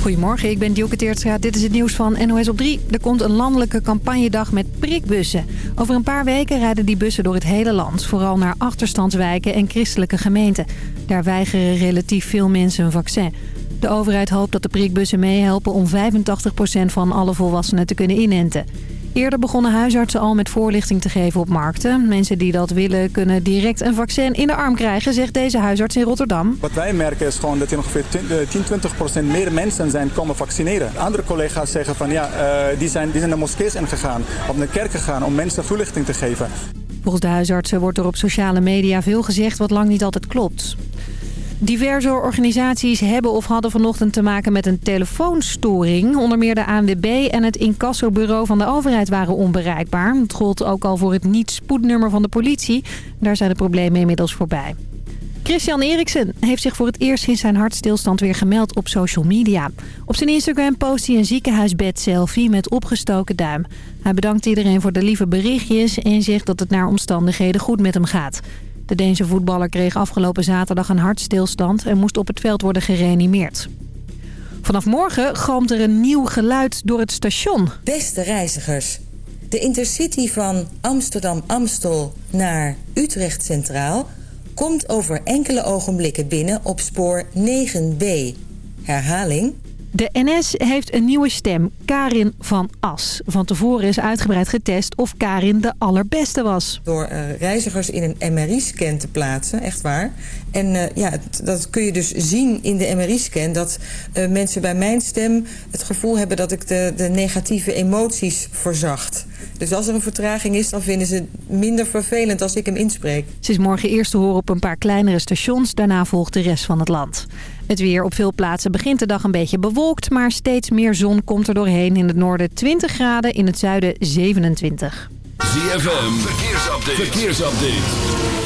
Goedemorgen, ik ben Dielke Teertstra. Dit is het nieuws van NOS op 3. Er komt een landelijke campagnedag met prikbussen. Over een paar weken rijden die bussen door het hele land. Vooral naar achterstandswijken en christelijke gemeenten. Daar weigeren relatief veel mensen een vaccin. De overheid hoopt dat de prikbussen meehelpen om 85% van alle volwassenen te kunnen inenten. Eerder begonnen huisartsen al met voorlichting te geven op markten. Mensen die dat willen kunnen direct een vaccin in de arm krijgen, zegt deze huisarts in Rotterdam. Wat wij merken is gewoon dat er ongeveer 10, 20 procent meer mensen zijn komen vaccineren. Andere collega's zeggen van ja, uh, die, zijn, die zijn naar moskees ingegaan, of naar kerk gegaan om mensen voorlichting te geven. Volgens de huisartsen wordt er op sociale media veel gezegd wat lang niet altijd klopt. Diverse organisaties hebben of hadden vanochtend te maken met een telefoonstoring. Onder meer de ANWB en het incassobureau van de overheid waren onbereikbaar. Het gold ook al voor het niet-spoednummer van de politie. Daar zijn de problemen inmiddels voorbij. Christian Eriksen heeft zich voor het eerst sinds zijn hartstilstand weer gemeld op social media. Op zijn Instagram post hij een ziekenhuisbed-selfie met opgestoken duim. Hij bedankt iedereen voor de lieve berichtjes en zegt dat het naar omstandigheden goed met hem gaat. De Deense voetballer kreeg afgelopen zaterdag een hartstilstand en moest op het veld worden gereanimeerd. Vanaf morgen galmt er een nieuw geluid door het station. Beste reizigers, de intercity van Amsterdam-Amstel naar Utrecht Centraal... komt over enkele ogenblikken binnen op spoor 9b. Herhaling, de NS heeft een nieuwe stem, Karin van As. Van tevoren is uitgebreid getest of Karin de allerbeste was. Door uh, reizigers in een MRI-scan te plaatsen, echt waar. En uh, ja, dat kun je dus zien in de MRI-scan... dat uh, mensen bij mijn stem het gevoel hebben dat ik de, de negatieve emoties verzacht. Dus als er een vertraging is, dan vinden ze het minder vervelend als ik hem inspreek. Ze is morgen eerst te horen op een paar kleinere stations. Daarna volgt de rest van het land. Het weer op veel plaatsen begint de dag een beetje bewolkt... maar steeds meer zon komt er doorheen. In het noorden 20 graden, in het zuiden 27. ZFM, verkeersupdate. verkeersupdate.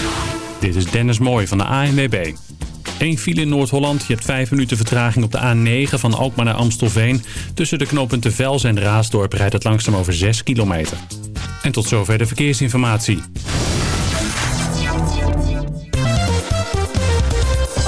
Dit is Dennis Mooij van de ANWB. Eén file in Noord-Holland. Je hebt vijf minuten vertraging op de A9 van Alkmaar naar Amstelveen. Tussen de knooppunten Vels en Raasdorp rijdt het langzaam over 6 kilometer. En tot zover de verkeersinformatie.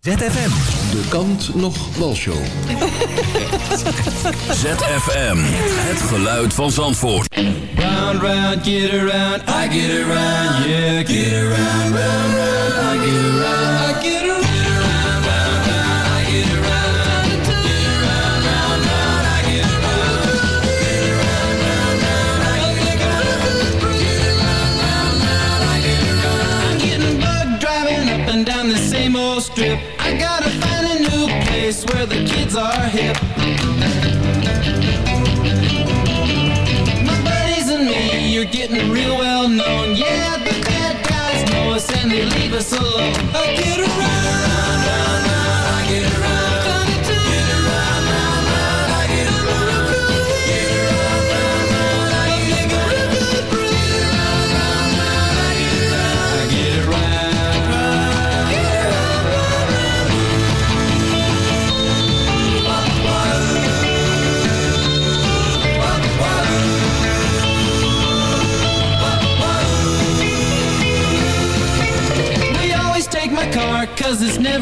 ZFM. De kant nog show. ZFM. Het geluid van Zandvoort. Round, round, get around. I get around. Yeah, get around, round, round. I get around. I get around. Place where the kids are hip. My buddies and me, you're getting real well known. Yeah, the bad guys know us and they leave us alone. I get around,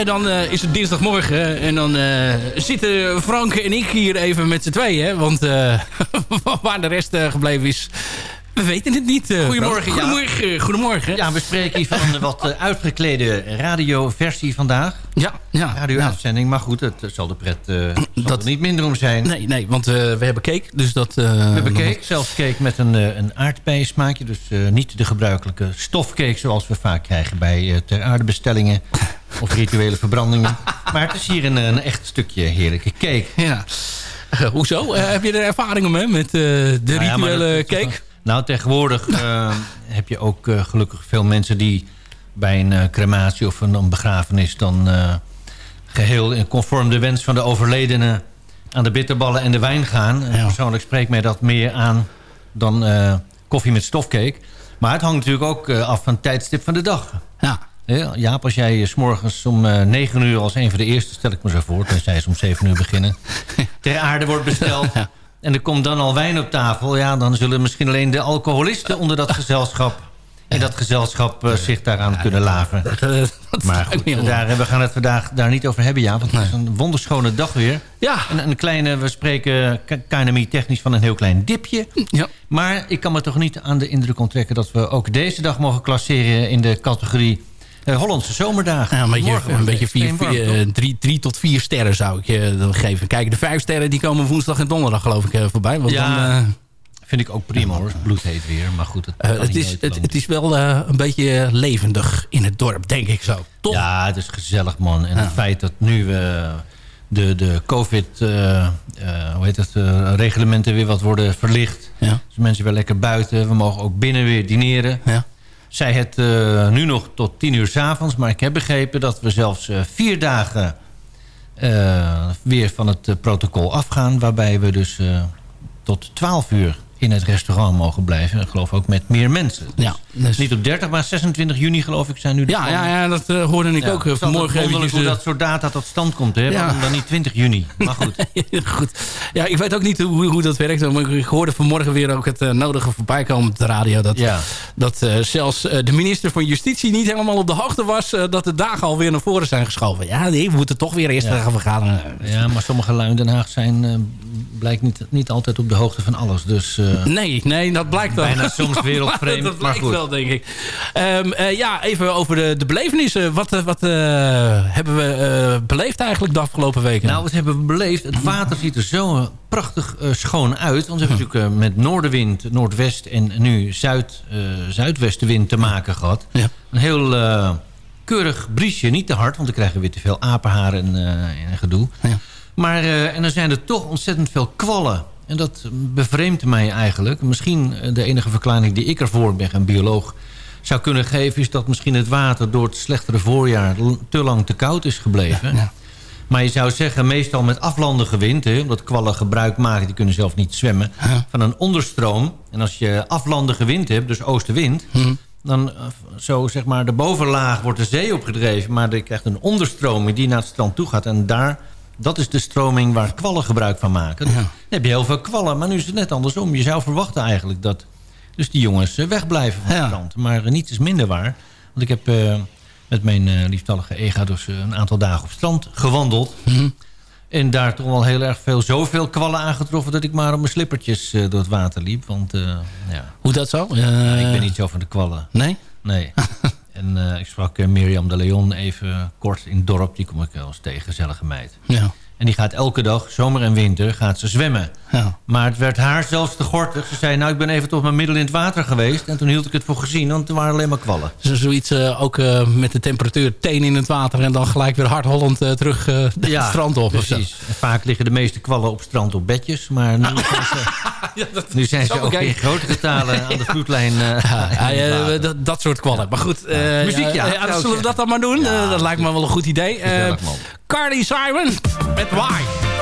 en dan eh, is het dinsdagmorgen en dan eh, zitten Frank en ik hier even met z'n tweeën. Want eh, waar de rest gebleven is, we weten het niet. eh, Goedemorgen, Frank. ja. Goedemorgen, goedemorgen. Ja, we spreken hier van een wat eh, uitgeklede radioversie vandaag. Ja, ja. Radio-uitzending, maar goed, het zal de pret eh, zal Dat- er niet minder om zijn. Nee, nee, want eh, we hebben cake, dus dat... We hebben cake, zelfs cake met een, eh, een aardbeiensmaakje. Dus eh, niet de gebruikelijke stofcake zoals we vaak krijgen bij eh, ter aarde bestellingen of rituele verbrandingen. Maar het is hier een, een echt stukje heerlijke cake. Ja. Eh, hoezo? Eh, heb je er ervaringen mee met eh, de Nou ja, rituele dat- cake? Nou, tegenwoordig eh, heb je ook eh, gelukkig veel mensen die bij een eh, crematie of een, een begrafenis dan eh, geheel in conform de wens van de overledene aan de bitterballen en de wijn gaan. Ja. persoonlijk spreekt mij dat meer aan dan koffie met stofcake. Maar het hangt natuurlijk ook af van het tijdstip van de dag. Ja. Ja, Jaap, als jij eh, 's morgens om eh 9 uur als een van de eerste, stel ik me zo voor, tenzij ze om 7 uur beginnen, ter aarde wordt besteld. En er komt dan al wijn op tafel. Ja, dan zullen misschien alleen de alcoholisten onder dat gezelschap, in dat gezelschap eh, zich daaraan kunnen laven. Dat, dat Maar goed, daar, we gaan het vandaag daar niet over hebben, ja. Want het is een wonderschone dag weer. Ja. Een, een kleine, we spreken KNMI technisch van een heel klein dipje. Ja. Maar ik kan me toch niet aan de indruk onttrekken... dat we ook deze dag mogen klasseren in de categorie eh, Hollandse zomerdagen. Ja, een beetje, Morgen een beetje vier, vier, eh, drie, drie tot vier sterren zou ik je dan geven. Kijk, de vijf sterren die komen woensdag en donderdag geloof ik eh, voorbij. Want Ja, dan, eh, Vind ik ook prima hoor. Bloedheet weer. Maar goed, het, eh, is, het, het is wel eh, een beetje levendig in het dorp, denk ik zo. Toch? Ja, het is gezellig man. En Ja. het feit dat nu eh, de, de covid eh, eh, hoe heet het, eh, reglementen weer wat worden verlicht. Ja. Dus mensen weer lekker buiten. We mogen ook binnen weer dineren. Ja. Zij het eh, nu nog tot tien uur s'avonds. Maar ik heb begrepen dat we zelfs eh, vier dagen eh, weer van het protocol afgaan. Waarbij we dus tot twaalf uur in het restaurant mogen blijven. Ik geloof ook met meer mensen. Dus Ja, dus- Niet op 30, maar 26 juni geloof ik zijn nu de Ja, plannen. ja, ja, dat eh, hoorde ik Ja, ook eh, het is vanmorgen wonderlijk eventjes. hoe eh, dat soort data tot stand komt. Hè? Ja. Dan niet 20 juni? Maar goed. Goed. Ja, ik weet ook niet hoe, hoe dat werkt. Maar ik hoorde vanmorgen weer ook het nodige voorbij komen op de radio. Dat, Ja. dat zelfs de minister van Justitie niet helemaal op de hoogte was... dat de dagen alweer naar voren zijn geschoven. Ja, nee, we moeten toch weer eerst gaan vergaderen. Ja, maar sommige lui in Den Haag zijn blijkt niet, niet altijd op de hoogte van alles. Dus Nee, nee, dat blijkt wel. Bijna soms wereldvreemd, dat maar blijkt goed. wel, denk ik. Ehm, eh, ja, even over de, de belevenissen. Wat, eh, wat eh, hebben we eh, beleefd eigenlijk de afgelopen weken? nou, wat hebben we beleefd? Het water ziet er zo eh, prachtig eh, schoon uit. Want we hebben natuurlijk eh, met noordenwind, noordwest en nu zuid, eh, zuidwestenwind te maken gehad. Ja. Een heel eh, keurig briesje. Niet te hard, want dan krijgen we weer te veel apenhaar en, eh, en gedoe. Ja. Maar, eh, en dan zijn er toch ontzettend veel kwallen. En dat bevreemdt mij eigenlijk. Misschien eh, de enige verklaring die ik ervoor ben, een bioloog, zou kunnen geven... is dat misschien het water door het slechtere voorjaar te lang te koud is gebleven. Ja. Maar je zou zeggen, meestal met aflandige wind... Hè, omdat kwallen gebruik maken, die kunnen zelf niet zwemmen... Ja. van een onderstroom. En als je aflandige wind hebt, dus oostenwind... Hm. dan eh, zo zeg maar de bovenlaag wordt de zee opgedreven... maar je krijgt een onderstroming die naar het strand toe gaat... en daar, dat is de stroming waar kwallen gebruik van maken. Dan heb je heel veel kwallen, maar nu is het net andersom. Je zou verwachten eigenlijk dat dus die jongens eh, wegblijven van Ja. het strand. Maar eh, niets is minder waar. Want ik heb eh, met mijn eh, lieftallige ega dus een aantal dagen op strand gewandeld... Mhm. En daar toch wel heel erg veel, zoveel kwallen aangetroffen... dat ik maar op mijn slippertjes door het water liep. Want ja, Hoe dat zo? ik ben niet zo van de kwallen. Nee? Nee. en eh, ik sprak eh, Mirjam de Leon even kort in het dorp. Die kom ik wel eens tegen, gezellige meid. Ja. En die gaat elke dag, zomer en winter, gaat ze zwemmen. ja. Maar het werd haar zelfs te gortig. Ze zei, nou, ik ben even tot mijn middel in het water geweest. En toen hield ik het voor gezien, want er waren alleen maar kwallen. Zo- zoiets eh, ook met de temperatuur teen in het water... en dan gelijk weer hard hollend eh, terug eh het strand op. precies. Vaak liggen de meeste kwallen op strand op bedjes. Maar nu ze, nu zijn ze zo ook in grote getalen aan de vloedlijn. eh, Ja, eh, dat, dat soort kwallen. Maar goed, eh, Muziek, ja, ik zullen we dat dan maar doen? Ja, Eh, dat lijkt me wel een goed idee. Eh. Carly Simon met Why.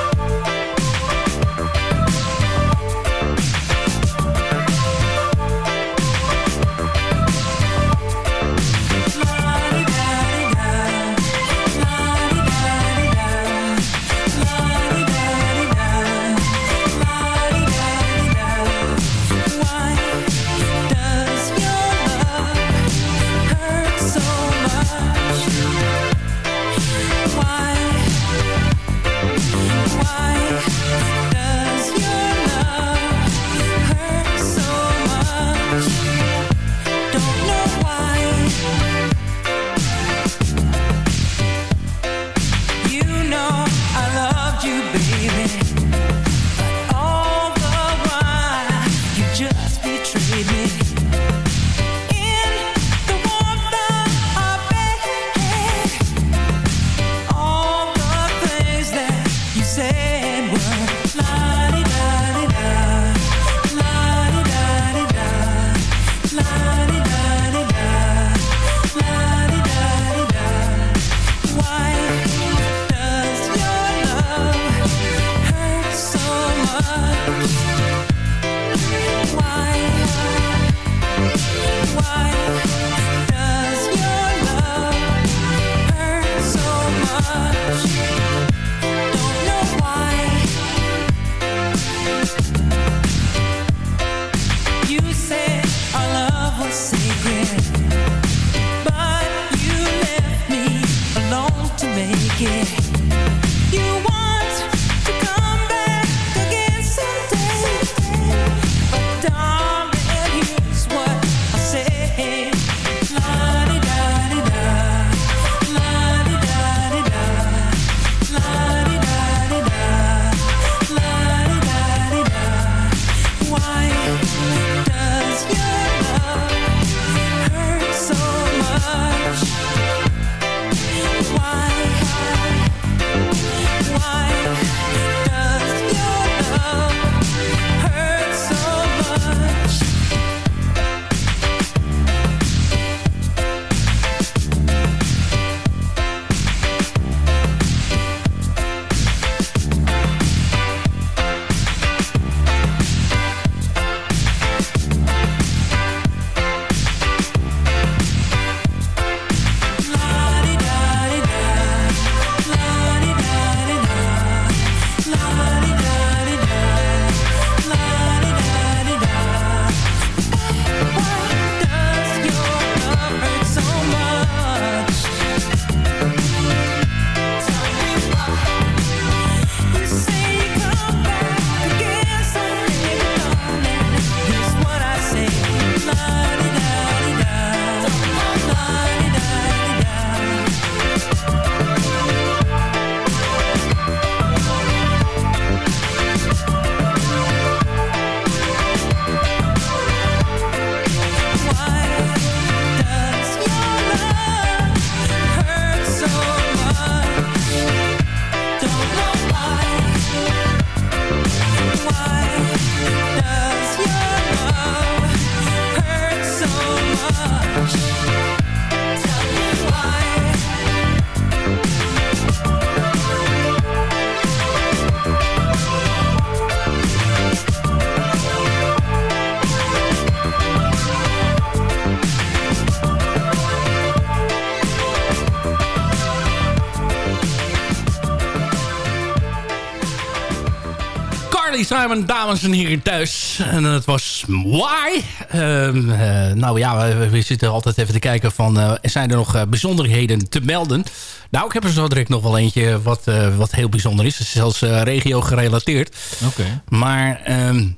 Simon, dames en heren thuis. En het was Why. Ehm, eh, nou ja, we, we zitten altijd even te kijken van... eh, zijn er nog eh, bijzonderheden te melden? Nou, ik heb er zo direct nog wel eentje wat, wat heel bijzonder is. Het is zelfs regio gerelateerd. Oké. Maar ehm,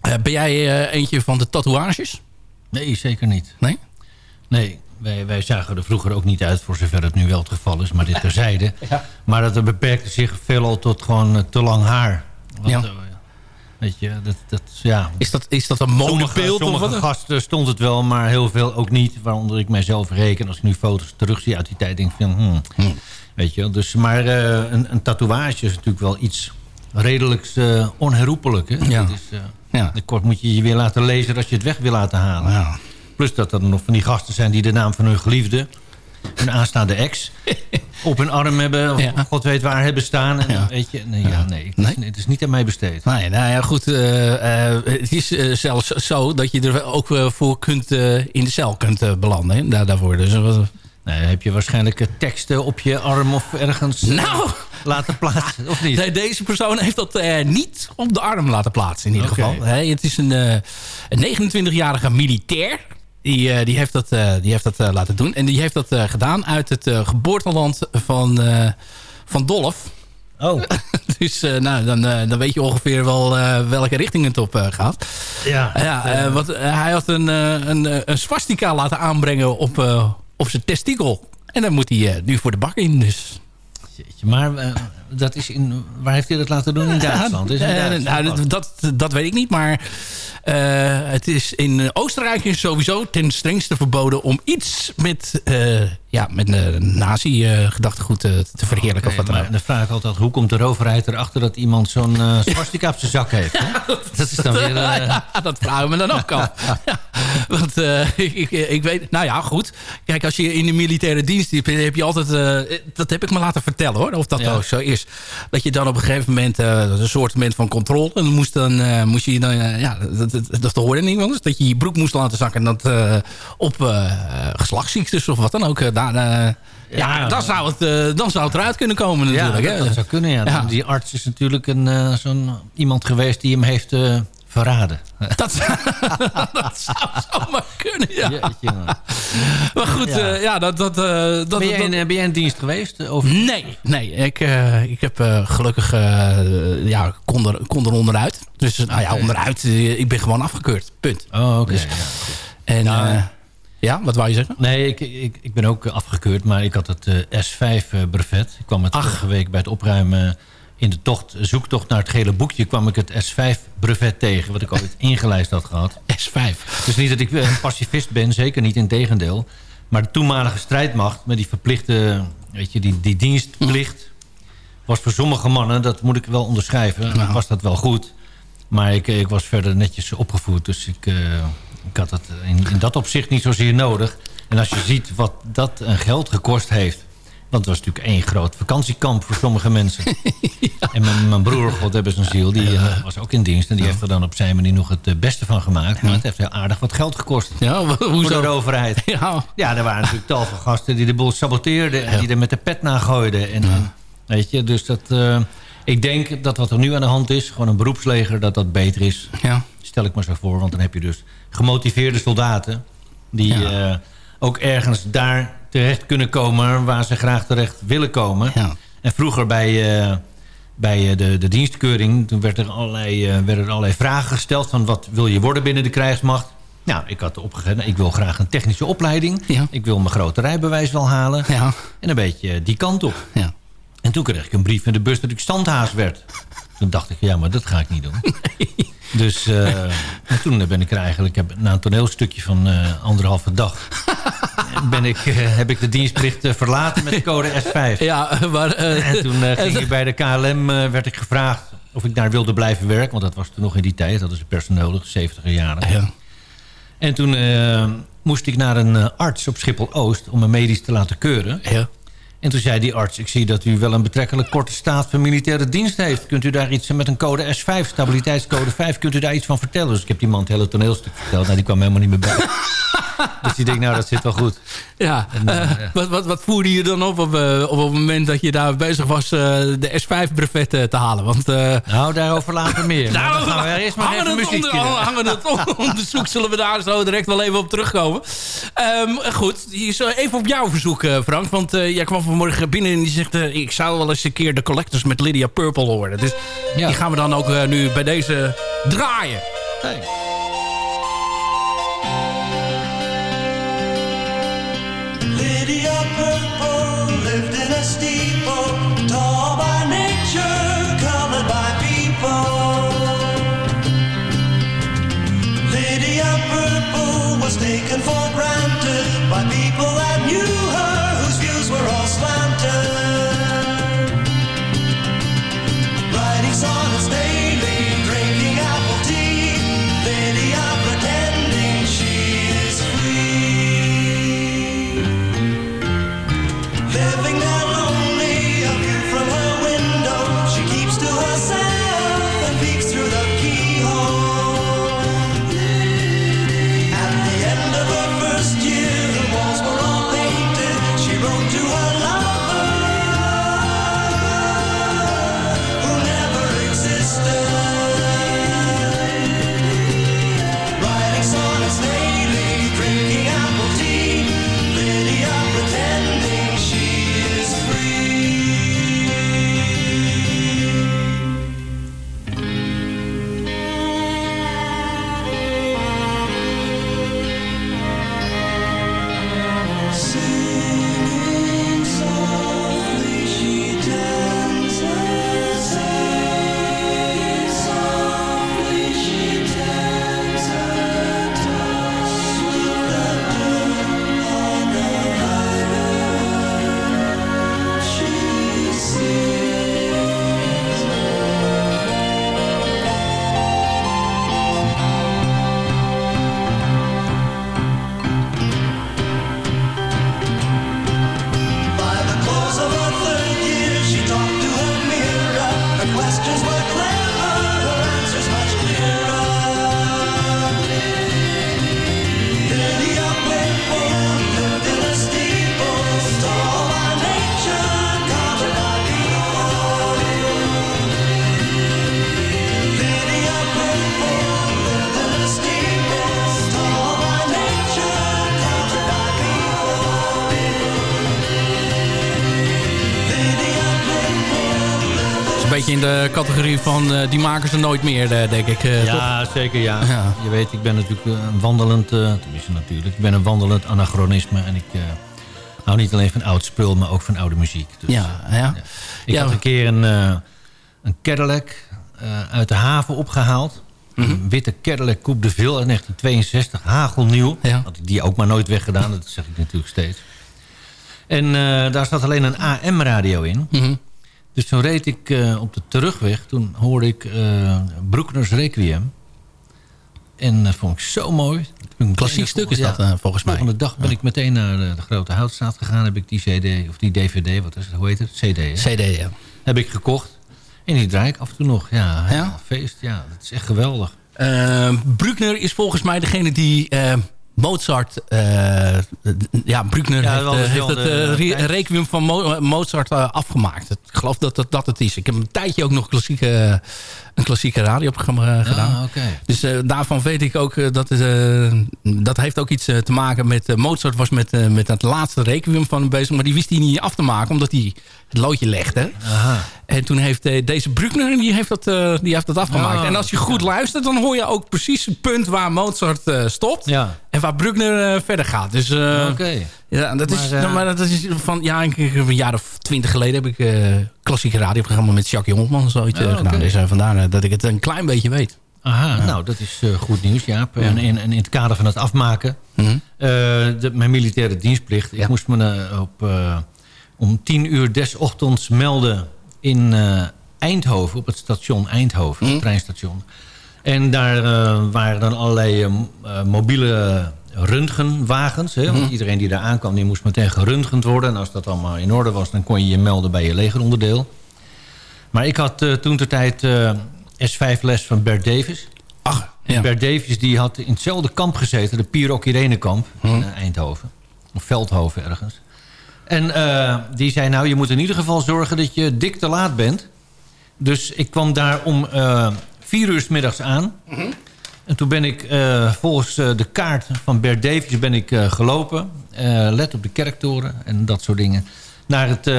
eh, ben jij eentje van de tatoeages? Nee, zeker niet. Nee? Nee, wij, wij zagen er vroeger ook niet uit... voor zover het nu wel het geval is, maar dit terzijde. Maar dat beperkte zich veelal tot gewoon te lang haar. Want, Ja. Weet je, dat, dat, ja... Is dat, is dat een Sommige, modebeeld? of sommige wat? gasten stond het wel, maar heel veel ook niet. Waaronder ik mijzelf reken. Als ik nu foto's terugzie uit die tijd, denk ik van... Hmm, Weet je, dus, maar eh, een, een tatoeage is natuurlijk wel iets redelijk eh onherroepelijk. Hè? Ja. Dat is, eh, Ja. Kort moet je je weer laten lezen als je het weg wil laten halen. Ja. Plus dat er nog van die gasten zijn die de naam van hun geliefde... hun aanstaande ex op hun arm hebben... of Ja. god weet waar hebben staan. En, Ja. Weet je, nee, ja, nee, het, Nee? Is, het is niet aan mij besteed. Nee, nou ja, goed. eh, eh, het is eh, zelfs zo dat je er ook voor kunt, in de cel kunt belanden. Hè, daar, daarvoor. Dus, Nee, heb je waarschijnlijk teksten op je arm of ergens Nou! laten plaatsen, of niet? Nee, deze persoon heeft dat niet op de arm laten plaatsen in ieder geval. Het is een, een 29-jarige militair. Die, eh, die heeft dat, eh, die heeft dat eh, laten doen. En die heeft dat gedaan uit het geboorteland van, van Dolf. Oh, dus nou, dan, dan weet je ongeveer wel welke richting het op gaat. ja. Ja, wat, hij had een, een, een swastika laten aanbrengen op, op zijn testikel. En dan moet hij nu voor de bak in. Dus. Jeetje, Maar dat is in, waar heeft hij dat laten doen? In Duitsland? Is in Duitsland. nou, dat, dat, dat weet ik niet, maar het is in eh, Oostenrijk is sowieso ten strengste verboden om iets met, eh ja, met een nazi-gedachtegoed te, te verheerlijken. Of wat dan ook. dan vraag ik altijd, hoe komt de overheid erachter dat iemand zo'n eh swastika op zijn zak heeft? Hè? Dat is dan weer... eh, Ja, dat vragen we me dan ook. Ja, want eh, ik, ik, ik weet... Nou ja, goed. Kijk, als je in de militaire dienst hebt... heb je altijd... eh, dat heb ik me laten vertellen, hoor. Of dat ook zo is. Dat je dan op een gegeven moment... eh, een soort van controle... en dan moest, dan, eh, moest je dan... eh, ja, dat, dat, dat hoorde niet anders. Dat je je broek moest laten zakken... Dat, eh, op eh, geslachtsziektes of wat dan ook. eh, daar, ja, Ja. dan, zou het, dan zou het eruit kunnen komen ja, natuurlijk. dat, hè. dat zou kunnen, ja. Ja. Die arts is natuurlijk een, zo'n iemand geweest die hem heeft verraden. Dat, dat zou zomaar kunnen, ja. Jeetje. Maar goed, Ja. ja, ja dat... dat, eh, dat, ben, jij dat- in, eh, ben jij in dienst geweest? Of? Nee, nee. Ik, eh, ik heb eh, gelukkig... eh, ja, kon er, kon er onderuit. Dus eh, nou ja, onderuit. eh, ik ben gewoon afgekeurd. Punt. Oh, oké. Dus-. En Nou, ja, wat wou je zeggen? Nee, ik, ik, ik ben ook afgekeurd, maar ik had het eh, S5-brevet. Ik kwam het vorige week bij het opruimen in de tocht, zoektocht naar het gele boekje... kwam ik het S5-brevet tegen, wat ik ooit ingelijst had gehad. S5. Dus niet dat ik een pacifist ben, zeker niet in tegendeel. Maar de toenmalige strijdmacht met die verplichte, weet je, die, die dienstplicht... was voor sommige mannen, dat moet ik wel onderschrijven, Nou. was dat wel goed. Maar ik, ik was verder netjes opgevoed, dus ik, eh, ik had het in, in dat opzicht niet zozeer nodig. En als je ziet wat dat een geld gekost heeft... want het was natuurlijk één groot vakantiekamp voor sommige mensen. En mijn, mijn broer, God hebben zijn ziel, die eh, was ook in dienst... en die heeft er dan op zijn manier nog het eh, beste van gemaakt. Maar het heeft heel aardig wat geld gekost. Ja, Voor hoezo? de overheid. Ja, Ja, er waren natuurlijk tal van gasten die de boel saboteerden... en die er met de pet naar gooiden. En, en, weet je, dus dat... eh, ik denk dat wat er nu aan de hand is, gewoon een beroepsleger... dat dat beter is. ja. Stel ik me zo voor, want dan heb je dus gemotiveerde soldaten... die Ja. eh, ook ergens daar terecht kunnen komen... waar ze graag terecht willen komen. Ja. En vroeger bij, eh, bij eh, de, de dienstkeuring... toen werd er allerlei, eh, werden er allerlei vragen gesteld... van wat wil je worden binnen de krijgsmacht... Nou, ik had opgegeven, ik wil graag een technische opleiding. Ja. Ik wil mijn grote rijbewijs wel halen. Ja. En een beetje die kant op. Ja. En toen kreeg ik een brief in de bus dat ik standhaas werd. Toen dacht ik, ja, maar dat ga ik niet doen. Dus en toen ben ik er eigenlijk, heb, na een toneelstukje van uh, anderhalve dag... ben ik, heb ik de dienstplicht verlaten met de code S5. Ja, maar... en toen ging ik bij de KLM, werd ik gevraagd of ik daar wilde blijven werken. Want dat was toen nog in die tijd, dat is personeel nodig, 70 jaren. Ja. En toen moest ik naar een arts op Schiphol-Oost om me medisch te laten keuren. Ja. En toen zei die arts, ik zie dat u wel een betrekkelijk korte staat van militaire dienst heeft. Kunt u daar iets met een code S5, stabiliteitscode 5, kunt u daar iets van vertellen? Dus ik heb die man het hele toneelstuk verteld. Nou, die kwam helemaal niet meer bij. dus die denkt, nou, dat zit wel goed. Ja, en, uh, uh, wat, wat, wat voerde je dan op op, uh, op het moment dat je daar bezig was de S5-brevet te halen? Want, nou, daarover later meer. nou, dan gaan we eerst maar even muziek onder, hangen het onderzoek, zullen we daar zo direct wel even op terugkomen. Um, goed, even op jouw verzoek, Frank. Want jij kwam vanmorgen binnen en die zegt... ik zou wel eens een keer de Collectors met Lydia Purple horen. Dus ja. die gaan we dan ook nu bij deze draaien. Hey. Beetje in de categorie van die maken ze nooit meer, eh, denk ik. eh, Ja, toch? zeker ja. Ja. Je weet, ik ben natuurlijk eh, een wandelend... eh, tenminste natuurlijk. Ik ben een wandelend anachronisme. En ik eh, hou niet alleen van oud spul, maar ook van oude muziek. Dus, Ja, ja. Ik Ja. had een keer een, eh, een Cadillac eh, uit de haven opgehaald. Mhm. Een witte Cadillac Coupe de Ville uit 1962. Hagelnieuw. Ja. Had ik die ook maar nooit weggedaan. Dat zeg ik natuurlijk steeds. En eh, daar zat alleen een AM-radio in. Mhm. Dus toen reed ik eh, op de terugweg. Toen hoorde ik eh Broekners Requiem. En dat vond ik zo mooi. Meteen Klassiek stuk is dat, eh, volgens mij. volgende dag ben ik meteen naar de, de Grote Houtstraat gegaan. Heb ik die CD, of die DVD, wat is het, hoe heet het? CD, hè? CD, ja. Heb ik gekocht. En die draai ik af en toe nog. Ja, Ja? feest. Ja, dat is echt geweldig. Eh, Bruckner is volgens mij degene die eh, Mozart... eh, ja, Bruckner Ja, heeft, eh, heeft het eh, re- requiem van Mo- Mozart afgemaakt. Ik geloof dat dat, dat het is. Ik heb een tijdje ook nog klassieke, een klassieke radioprogramma eh, gedaan. Ah, oké. Dus eh, daarvan weet ik ook eh, dat het, eh, dat heeft ook iets te maken met... Mozart was met, met het laatste requiem van hem bezig... maar die wist hij niet af te maken omdat hij het loodje legde. Aha. En toen heeft deze Bruckner die heeft dat, die heeft dat afgemaakt. Oh, en als je goed luistert, dan hoor je ook precies het punt waar Mozart stopt. Ja. En waar Bruckner verder gaat. Dus Oké. Ja, dat is, Maar, eh, maar dat is van ja, een jaar of twintig geleden heb ik eh klassieke radioprogramma met Jacques Jongman zoiets eh, Oh, gedaan. oké. Dus vandaar dat ik het een klein beetje weet. Aha, nou dat is goed nieuws, Jaap. En, en, en in het kader van het afmaken... Mhm. de, mijn militaire dienstplicht... ik moest me op, om tien uur des ochtends melden in Eindhoven... op het station Eindhoven, Mhm. het treinstation. En daar waren dan allerlei mobiele röntgenwagens. Hè? Mhm. Want iedereen die daar aankwam, die moest meteen geröntgend worden. En als dat allemaal in orde was, dan kon je je melden bij je legeronderdeel. Maar ik had eh, toen de tijd eh, S5-les van Bert Davis. Ach, En. Bert Davis die had in hetzelfde kamp gezeten, de Pierok Irenekamp in eh, Eindhoven. Of Veldhoven ergens. En die zei, nou, je moet in ieder geval zorgen dat je dik te laat bent. Dus ik kwam daar om vier uur 's middags aan. En toen ben ik eh, volgens eh, de kaart van Bert Davies ben ik eh, gelopen. Let op de kerktoren en dat soort dingen. Naar het,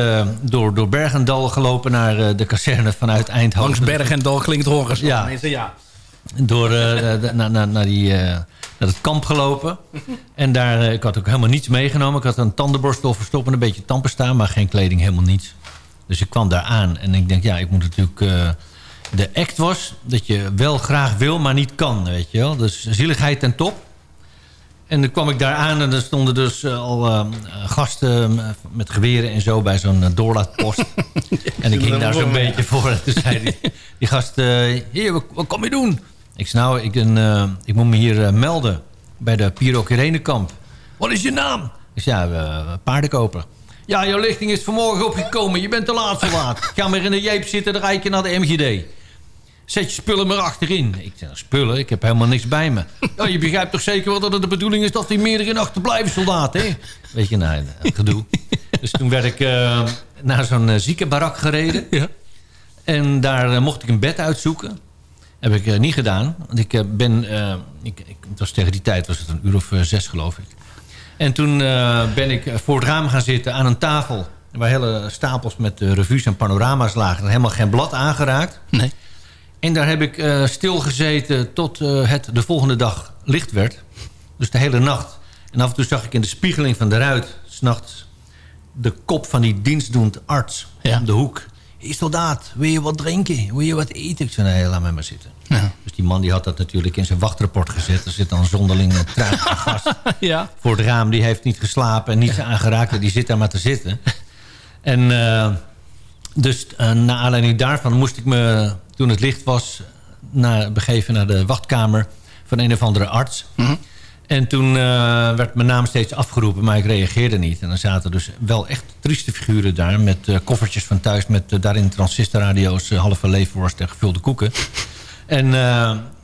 door, door Bergendal gelopen naar de kazerne vanuit Eindhoven. Langs Berg en Dal klinkt horens. Ja. Ja. Door, naar, naar, naar, die, eh, naar het kamp gelopen. En daar, ik had ook helemaal niets meegenomen. Ik had een tandenborstel verstopt en een beetje tandpasta, maar geen kleding, helemaal niets. Dus ik kwam daar aan en ik denk, ja, ik moet natuurlijk... de act was dat je wel graag wil, maar niet kan, weet je wel. Dus zieligheid ten top. En dan kwam ik daar aan en er stonden dus eh, al eh, gasten met geweren en zo bij zo'n eh, doorlaatpost. en ik ging daar zo'n beetje voor en toen zei die, die gast, hier, wat, wat kom je doen? Ik zei, nou, ik, ben, ik moet me hier melden bij de Piro. Wat is je naam? Ik zei, ja, paardenkoper. Ja, jouw lichting is vanmorgen opgekomen. Je bent te laat, zo laat. Ga maar in de jeep zitten, dan rijd je naar de MGD. Zet je spullen maar achterin. Ik zeg, spullen? Ik heb helemaal niks bij me. Ja, je begrijpt toch zeker wel dat het de bedoeling is... dat die meerdere in achterblijven soldaten, hè? Weet je, nou, dat gedoe. Dus toen werd ik eh, naar zo'n eh, ziekenbarak gereden. Ja. En daar eh, mocht ik een bed uitzoeken. Heb ik eh, niet gedaan. Want ik eh, ben... eh, ik, ik, het was tegen die tijd was het een uur of eh, zes, geloof ik. En toen eh, ben ik voor het raam gaan zitten aan een tafel... waar hele stapels met eh, revues en panorama's lagen. Helemaal geen blad aangeraakt. Nee. En daar heb ik eh, stilgezeten tot eh, het de volgende dag licht werd. Dus de hele nacht. En af en toe zag ik in de spiegeling van de ruit... s'nachts de kop van die dienstdoend arts Ja. om de hoek. Hé soldaat, wil je wat drinken? Wil je wat eten? Ik zei, nee, laat mij maar zitten. Ja. Dus die man die had dat natuurlijk in zijn wachtrapport gezet. Er zit dan zonderling een traag gast ja. voor het raam. Die heeft niet geslapen en niets aangeraakt. En die zit daar maar te zitten. En eh, dus uh, naar aanleiding daarvan moest ik me, toen het licht was... Naar, begeven naar de wachtkamer van een of andere arts. Mhm. En toen uh, werd mijn naam steeds afgeroepen, maar ik reageerde niet. En dan zaten dus wel echt trieste figuren daar... met uh, koffertjes van thuis met uh, daarin transistorradio's... halve leefworst en gevulde koeken. En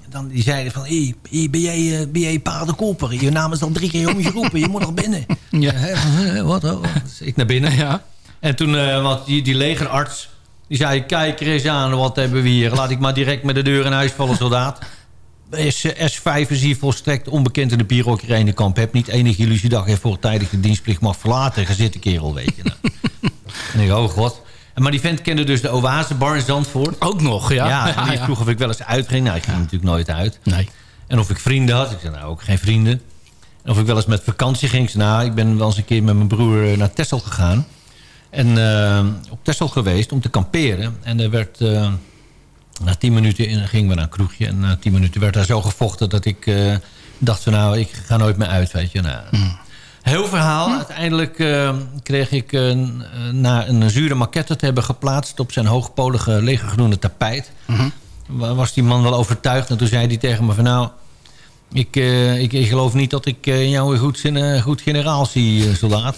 dan die zeiden van... Hé, hey, ben, jij, ben jij paardenkoper? Je naam is al drie keer omgeroepen, je moet nog binnen. Ja. Wat? Oh. Dus ik naar binnen. Ja. En toen was die, die legerarts... Die zei, kijk er eens aan, wat hebben we hier? Laat ik maar direct met de deur in huis vallen, soldaat. S5 is hier volstrekt onbekend in de Pirok kamp. Heb niet enige illusie dat je voortijdig de dienstplicht mag verlaten. Ga zitten, kerel, weet je. Nou. en ik, oh god. Maar die vent kende dus de Oasebar in Zandvoort. Ook nog, ja. Ja, en die vroeg of ik wel eens uitging. Nou, ik ging natuurlijk nooit uit. Nee. En of ik vrienden had. Ik zei, nou, ook geen vrienden. En of ik wel eens met vakantie ging. Ik zei, nou, ik ben wel eens een keer met mijn broer eh, naar Texel gegaan. En eh, op Texel geweest om te kamperen. En er werd... eh, na tien minuten in, gingen we naar een kroegje. En na tien minuten werd daar zo gevochten dat ik eh, dacht van... nou, ik ga nooit meer uit, weet je. Nou, Heel verhaal. Uiteindelijk eh, kreeg ik na een zure maquette te hebben geplaatst... op zijn hoogpolige legergroene tapijt. wa- was die man wel overtuigd. En toen zei hij tegen me van nou... Ik, ik, ik geloof niet dat ik jou een goed, goed generaal zie, soldaat.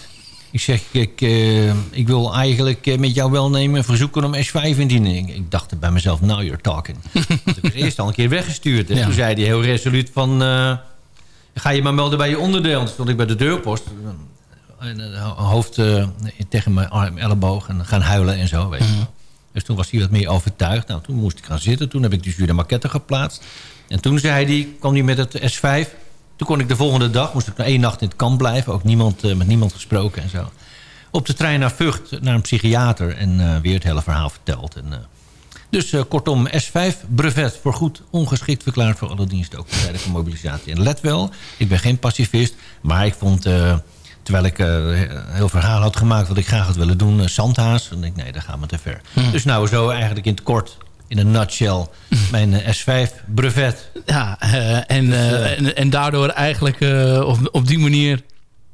Ik zeg, ik, eh, ik wil eigenlijk eh, met jou welnemen verzoeken om S5 in dienen. Ik, ik dacht bij mezelf, now you're talking. Want ik was eerst al een keer weggestuurd. En Ja. toen zei hij heel resoluut van... eh, ga je maar melden bij je onderdeel. En toen stond ik bij de deurpost. En een hoofd tegen mijn arm, elleboog. En gaan huilen en zo, weet je wel. Dus toen was hij wat meer overtuigd. Nou, toen moest ik gaan zitten. Toen heb ik dus de maquette geplaatst. En toen zei hij, kwam hij met het S5. Toen kon ik de volgende dag, moest ik nog één nacht in het kamp blijven. Ook niemand, eh, met niemand gesproken en zo. Op de trein naar Vught, naar een psychiater. En eh, weer het hele verhaal verteld. En, eh, dus eh, kortom, S5, brevet voor goed ongeschikt verklaard voor alle diensten. Ook tijdens de mobilisatie. En let wel, ik ben geen pacifist. Maar ik vond, eh, terwijl ik een heel verhaal had gemaakt... wat ik graag had willen doen, Zandhaas. Dan denk ik, nee, dat gaat me te ver. Dus nou, zo eigenlijk in het kort, in een nutshell... mijn eh, S5 brevet. Ja, eh, en, Dus, eh, en, en daardoor eigenlijk eh, op, op die manier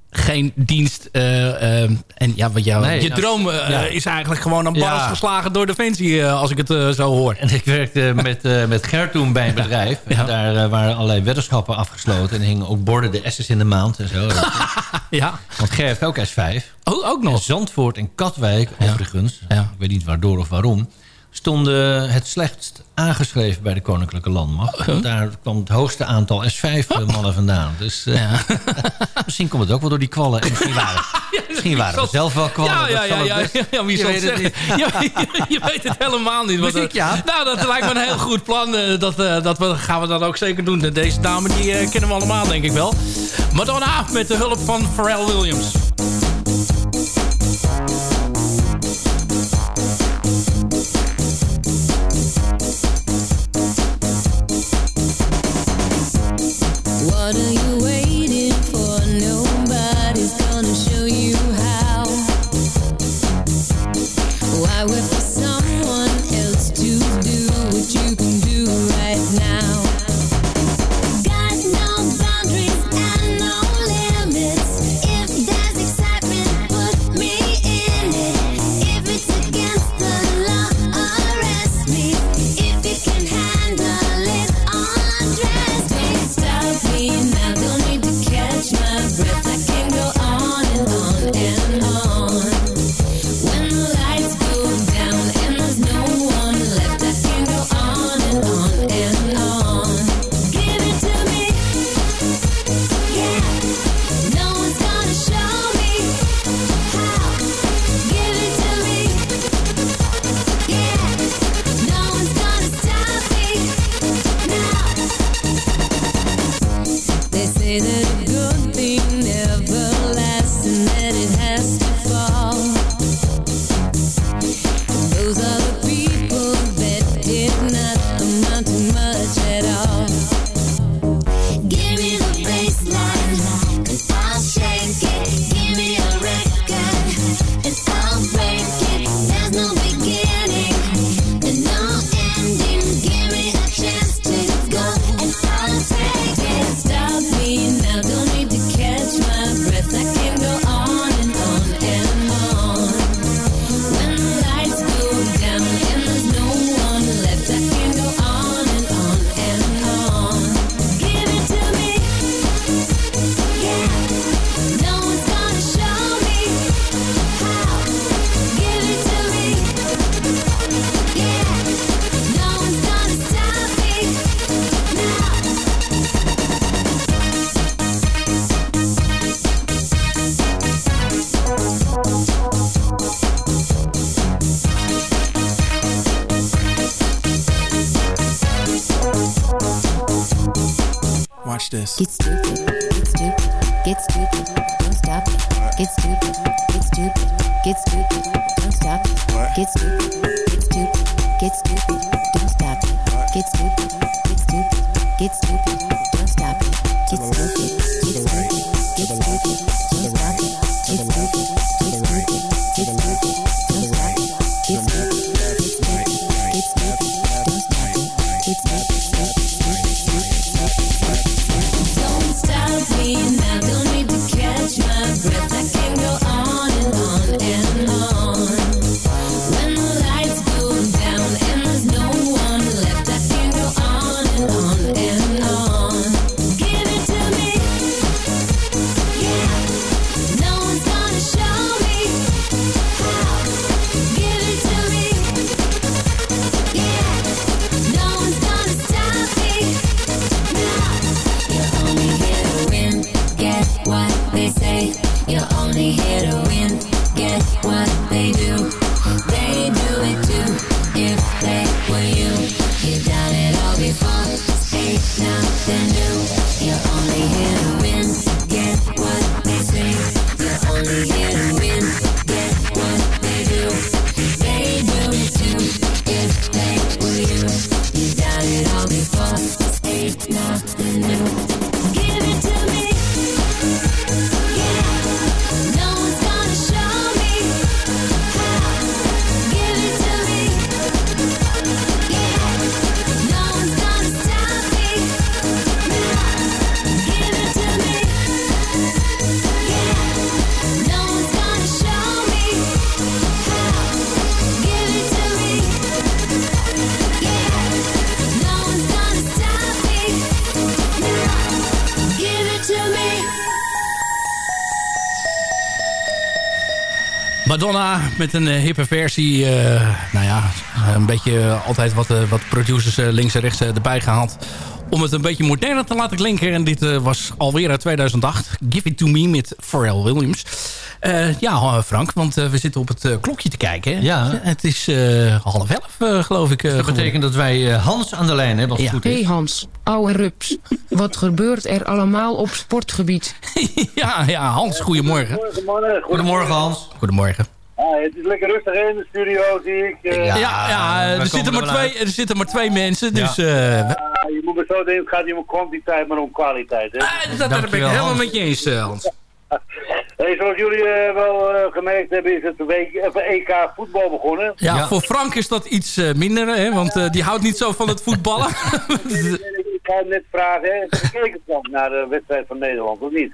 geen dienst. en ja, wat jou, Nee, je nou, droom ja. is eigenlijk gewoon aan Ja. baas geslagen door Defensie, als ik het zo hoor. En ik werkte met, met Gert toen bij een bedrijf. Ja. En daar waren allerlei weddenschappen afgesloten. En hingen ook borden de S's in de maand en zo. Ja, Want Ger heeft ook S5. ook, ook En nog. Zandvoort en Katwijk, overigens, Ja. ik weet niet waardoor of waarom... stonden het slechtst aangeschreven bij de Koninklijke Landmacht. Want Daar kwam het hoogste aantal S5-mannen vandaan. Dus eh, misschien komt het ook wel door die kwallen. En misschien waren, misschien waren we zelf wel kwallen. Ja, dat ja, ja, het ja, ja, wie zal het het zeggen? Je, je weet het helemaal niet. Muziek, eh, ja. Nou, dat lijkt me een heel goed plan. eh, Dat, eh, dat we, gaan we dan ook zeker doen. Deze dame die eh, kennen we allemaal, denk ik wel. Madonna met de hulp van Pharrell Williams. This. Get met een eh, hippe versie. eh, nou ja, een beetje altijd wat, eh, wat producers links en rechts erbij gehaald. Om het een beetje moderner te laten klinken. En dit eh, was alweer uit 2008. Give It To Me met Pharrell Williams. Eh, ja, Frank, want we zitten op het klokje te kijken. hè? Ja. Het is eh, half elf, geloof ik. Dat betekent dat wij eh, Hans aan de lijn hebben, als het goed Hey is. Hans, ouwe rups. Wat gebeurt er allemaal op sportgebied? ja, ja, Hans, goedemorgen. Goedemorgen. Goedemorgen, Hans. Goedemorgen. Ah, het is lekker rustig in de studio, zie ik. Eh, Ja, ja, er, zitten maar twee, er zitten maar twee mensen. Dus eh, ah, je moet me zo denken, het gaat niet om kwantiteit, maar om kwaliteit. Hè? Ah, dat, daar ben ik helemaal met je eens, eh, Hans. Hey, zoals jullie wel eh, gemerkt hebben, is het week, even EK voetbal begonnen. Ja, Ja. voor Frank is dat iets eh, minder, hè, want eh, die houdt niet zo van het voetballen. Ik ga hem net vragen, hè, heb je gekeken naar de wedstrijd van Nederland, of niet?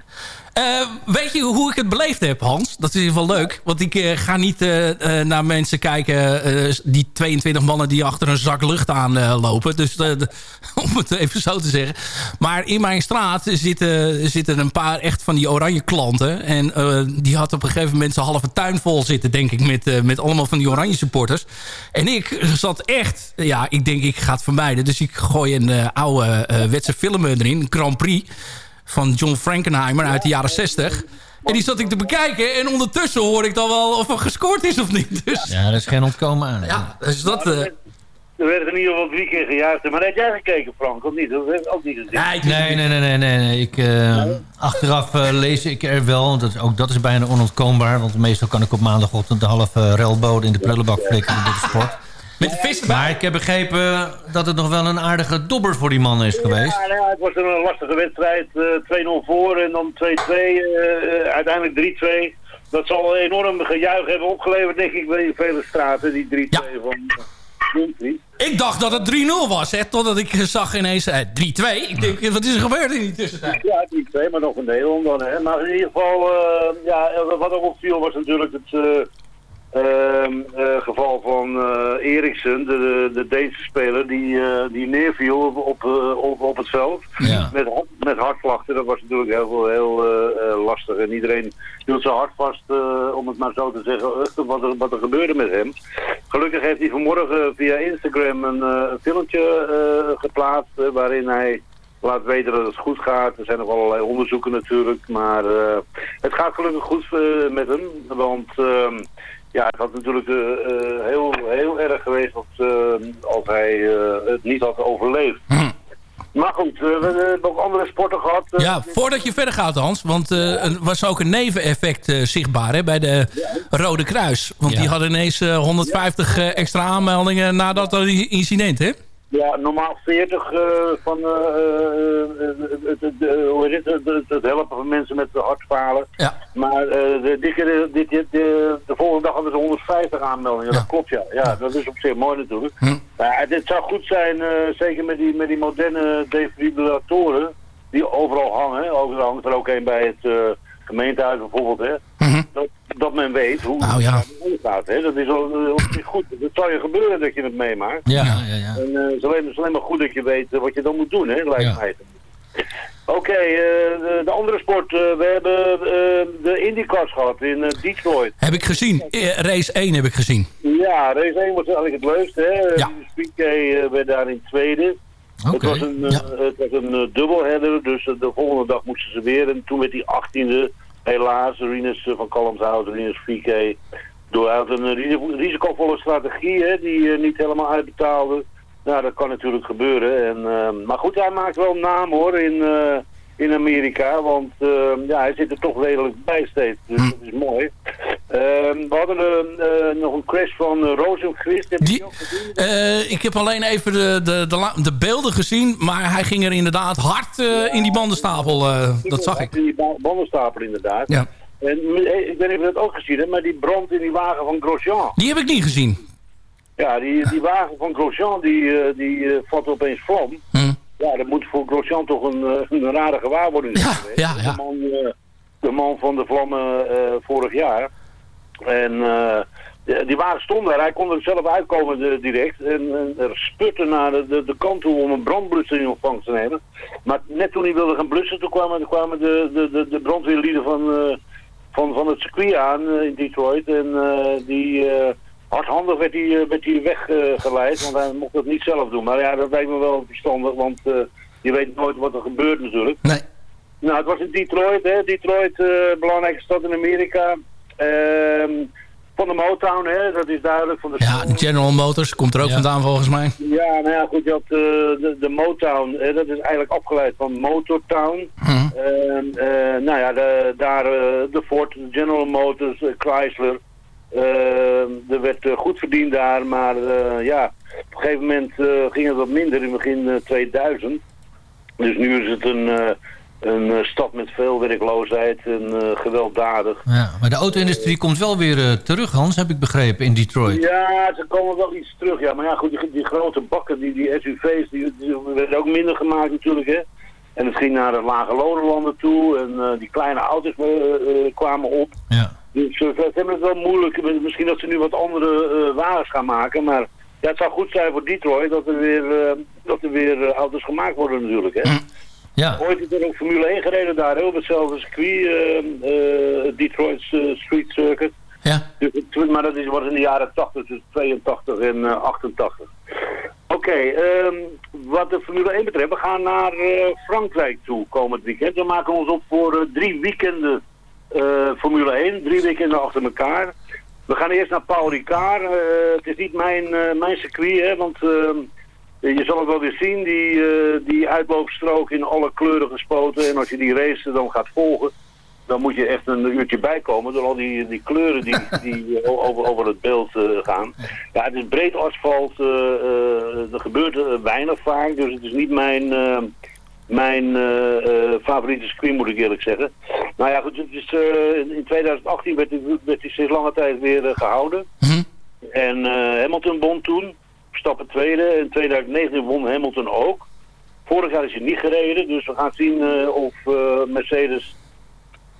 Eh, weet je hoe ik het beleefd heb, Hans? Dat is in ieder geval leuk. Want ik eh, ga niet eh, naar mensen kijken... die 22 mannen die achter een zak lucht aan lopen. Dus om het even zo te zeggen. Maar in mijn straat zitten, zitten een paar echt van die oranje klanten. En die had op een gegeven moment zijn halve tuin vol zitten... denk ik, met, met allemaal van die oranje supporters. En ik zat echt... Ja, ik denk ik ga het vermijden. Dus ik gooi een oude eh wetse film erin. Grand Prix van John Frankenheimer uit de jaren 60. En die zat ik te bekijken. En ondertussen hoor ik dan wel of er gescoord is of niet. Dus Ja, er is geen ontkomen aan. ja, dus dat... eh, Er werd in ieder geval drie keer gejuicht. Maar heb jij gekeken, Frank, of niet? Dat heb ik ook niet gezien. Nee, nee, nee, nee, nee. nee. Ik, eh, achteraf eh, lees ik er wel, want dat, ook dat is bijna onontkoombaar. Want meestal kan ik op maandagochtend de halve uh, relboot in de prullenbak flikkeren door de sport. Met de vis Maar ik heb begrepen dat het nog wel een aardige dobber voor die man is geweest. Ja, nou ja, het was een lastige wedstrijd. eh 2-0 voor en dan 2-2. eh, eh, uiteindelijk 3-2. Dat zal enorm gejuich hebben opgeleverd, denk ik, bij vele straten. Die 3-2 Ja. van Dumfries. Ik dacht dat het 3-0 was, hè, totdat ik zag ineens eh, 3-2. Ik denk, wat is er gebeurd in die tussentijd? Ja, 3-2, maar nog een deel dan. Hè. Maar in ieder geval, eh, ja, wat ook opviel was natuurlijk het eh, geval van eh Eriksen, de, de, de Deense speler, die, eh, die neerviel op, op, eh, op, op het veld. Ja. Met, met hartklachten, dat was natuurlijk heel, heel eh, eh, lastig. En iedereen hield zijn hart vast, eh, om het maar zo te zeggen, eh, wat er, wat er gebeurde met hem. Gelukkig heeft hij vanmorgen via Instagram een, eh, een filmpje eh, geplaatst, eh, waarin hij laat weten dat het goed gaat. Er zijn nog allerlei onderzoeken natuurlijk, maar eh, het gaat gelukkig goed eh, met hem. Want ehm, ja, het had natuurlijk eh, eh, heel, heel erg geweest als, eh, als hij eh, het niet had overleefd. Maar goed, we hebben ook andere sporten gehad. eh, Ja, voordat je verder gaat Hans, want eh, er was ook een neveneffect zichtbaar hè, bij de Rode Kruis. Want die hadden ineens eh, 150 eh, extra aanmeldingen nadat dat incident, hè? Ja, normaal 40 eh, van eh, eh, het, het, het- het, het, het helpen van mensen met hartfalen. Ja. Maar de, dit, dit, de, de volgende dag hadden ze 150 aanmeldingen. Dat klopt, ja. Ja, dat is op zich mooi natuurlijk. Ja, dit zou goed zijn, zeker met die, met die moderne defibrillatoren die overal hangen. Overal hangt er ook een bij het eh, gemeentehuis bijvoorbeeld. Hè. Dat, dat men weet hoe Nou ja. het omgaat. Hè. Dat is al eh, goed. Het zou je gebeuren dat je het meemaakt. Ja, ja, ja. En eh, het, is alleen, het is alleen maar goed dat je weet eh, wat je dan moet doen, hè, lijkt mij. Oké, eh, de, de andere sport. we hebben eh, de IndyCars gehad in Detroit. Heb ik gezien. Race 1 heb ik gezien. Ja, race 1 was eigenlijk het leukste. Hè? Ja. Werd daarin tweede. Het was een, eh, het was een dubbelheader, dus de volgende dag moesten ze weer. En toen werd die achttiende, helaas, Rinus van Kalmshout, Rinus Piquet. Door hij had een risico- risicovolle strategie hè, die eh, niet helemaal uitbetaalde. Nou, dat kan natuurlijk gebeuren. En, eh, maar goed, hij maakt wel een naam hoor in, eh, in Amerika. Want eh, ja, hij zit er toch redelijk bij steeds. Dus dat is mooi. Ehm, we hadden eh, eh, nog een crash van uh, Rosenquist. Heb die gezien? Eh, ik heb alleen even de, de, de, beelden gezien, maar hij ging er inderdaad hard eh, in die bandenstapel. eh, dat zag ik. In die ba- bandenstapel inderdaad. Ja. En eh, ik weet niet of je dat ook gezien hebt, maar die brand in die wagen van Grosjean. Die heb ik niet gezien. Ja, die, die wagen van Grosjean die, eh, die eh, vat opeens vlam. Ja, dat moet voor Grosjean toch een, eh, een rare gewaarwording zijn. geweest. ja, ja. De, man, eh, de man van de vlammen eh, vorig jaar. En eh, die, wagen stond daar, hij kon er zelf uitkomen eh, direct. En, en er sputte naar de, de, de kant toe om een brandblusser in ontvangst te nemen. Maar net toen hij wilde gaan blussen, toen kwamen, kwamen de, de, de, de brandweerlieden van, eh, van, van het circuit aan in Detroit. En die... hardhandig werd hij, werd hij weggeleid, want hij mocht dat niet zelf doen. Maar ja, dat lijkt me wel verstandig, want je weet nooit wat er gebeurt natuurlijk. Nee. Nou, het was in Detroit, hè. Detroit, eh, belangrijke stad in Amerika. Ehm, van de Motown, hè, dat is duidelijk. Van de Ja, de General Motors komt er ook vandaan volgens mij. ja, nou ja, goed, je had eh, de, de Motown, eh, dat is eigenlijk afgeleid van Motortown. Ehm, eh, nou ja, de, daar eh, de Ford, de General Motors, Chrysler. Ehm, er werd goed verdiend daar, maar eh, ja, op een gegeven moment eh, ging het wat minder in begin eh, 2000. Dus nu is het een, eh, een eh, stad met veel werkloosheid en eh, gewelddadig. Ja, maar de auto-industrie komt wel weer eh, terug, Hans, heb ik begrepen, in Detroit. Ja, ze komen wel iets terug, ja. Maar ja, goed, die, die grote bakken, die, die SUV's, die, die werden ook minder gemaakt natuurlijk, hè. En het ging naar de lage lonenlanden toe en die kleine auto's kwamen op. Ja. Dus ze hebben het wel moeilijk. Misschien dat ze nu wat andere eh, wagens gaan maken, maar ja, het zou goed zijn voor Detroit dat er weer, dat er weer auto's gemaakt worden natuurlijk, hè. Ja. Ooit is er ook Formule 1 gereden daar, op hetzelfde circuit, eh, eh, Detroit eh, Street Circuit. Ja. Dus, maar dat is, was in de jaren 80, dus 82 en eh, 88. Oké, ehm, wat de Formule 1 betreft, we gaan naar Frankrijk toe komend weekend. We maken ons op voor drie weekenden Formule 1, drie weekenden achter elkaar. We gaan eerst naar Paul Ricard. Het is niet mijn, mijn circuit, hè, want ehm, je zal het wel weer zien, die, eh, die uitloopstrook in alle kleuren gespoten. En als je die race dan gaat volgen, dan moet je echt een uurtje bijkomen door al die, die kleuren die, die eh, over, over het beeld eh, gaan. Ja, het is breed asfalt, eh, eh, er gebeurt eh, weinig vaak, dus het is niet mijn, eh, mijn eh, eh, favoriete screen moet ik eerlijk zeggen. Nou ja goed, het is, eh, in- in 2018 werd hij werd hij sinds lange tijd weer eh, gehouden. En eh, Hamilton won toen, stappen tweede. In 2019 won Hamilton ook. Vorig jaar is hij niet gereden, dus we gaan zien eh, of eh, Mercedes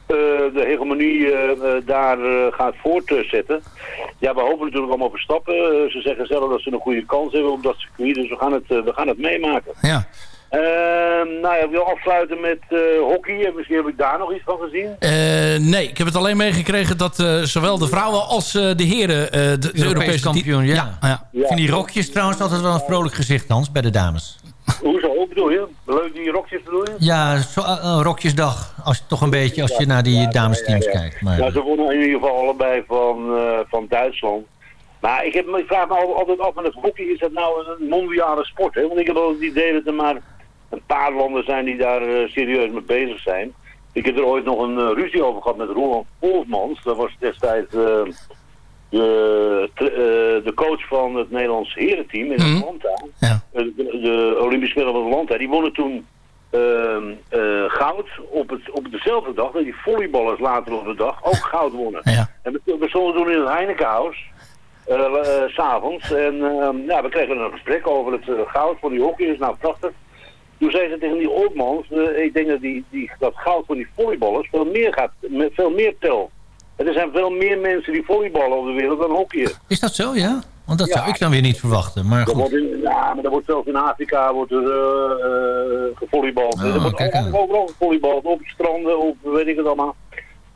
eh, de hegemonie daar gaat voortzetten. Ja, we hopen natuurlijk allemaal Verstappen. Ze zeggen zelf dat ze een goede kans hebben op dat circuit, dus we gaan het, we gaan het meemaken. Ja. Ehm, nou ja, ik wil afsluiten met eh, hockey. En Misschien heb ik daar nog iets van gezien. Eh, nee, ik heb het alleen meegekregen dat eh, zowel de vrouwen als eh, de heren... eh, de, de Europees Europese kampioen, ja. ja. Ik vind die rokjes trouwens altijd wel een vrolijk gezicht, Hans, bij de dames. Hoezo, hoe bedoel je? Leuk die rokjes bedoel je? Ja, zo, een rokjesdag. Als je toch een beetje, als je naar die damesteams kijkt. Maar, Nou, ze wonnen in ieder geval allebei van, eh, van Duitsland. Maar ik, heb, me- ik vraag me al- altijd af, met het hockey is dat nou een mondiale sport? Hè? Want ik heb wel het idee dat er maar een paar landen zijn die daar eh, serieus mee bezig zijn. Ik heb er ooit nog een eh, ruzie over gehad met Roland Polsmans. Dat was destijds eh, de, de coach van het Nederlands herenteam in Atlanta. Eh, De, de Olympische Spelen van Atlanta. Die wonnen toen ehm, eh, goud op, het, op dezelfde dag. Dat die volleyballers later op de dag ook goud wonnen. En we, we stonden toen in het Heinekenhuis. eh, s'avonds. En ehm, ja, we kregen een gesprek over het goud van die hockeyers. Nou, prachtig. Toen zei ze tegen die Oldmans, eh, ik denk dat die, die, dat goud van die volleyballers veel meer gaat, veel meer tel. En er zijn veel meer mensen die volleyballen op de wereld dan hockeyen. Is dat zo, ja? Want dat Ja. zou ik dan weer niet verwachten. Maar goed. wordt in, ja, maar er wordt zelfs in Afrika wordt er gevolleybald. Oh, er wordt aan. overal, gevolleybald, op stranden, op weet ik het allemaal.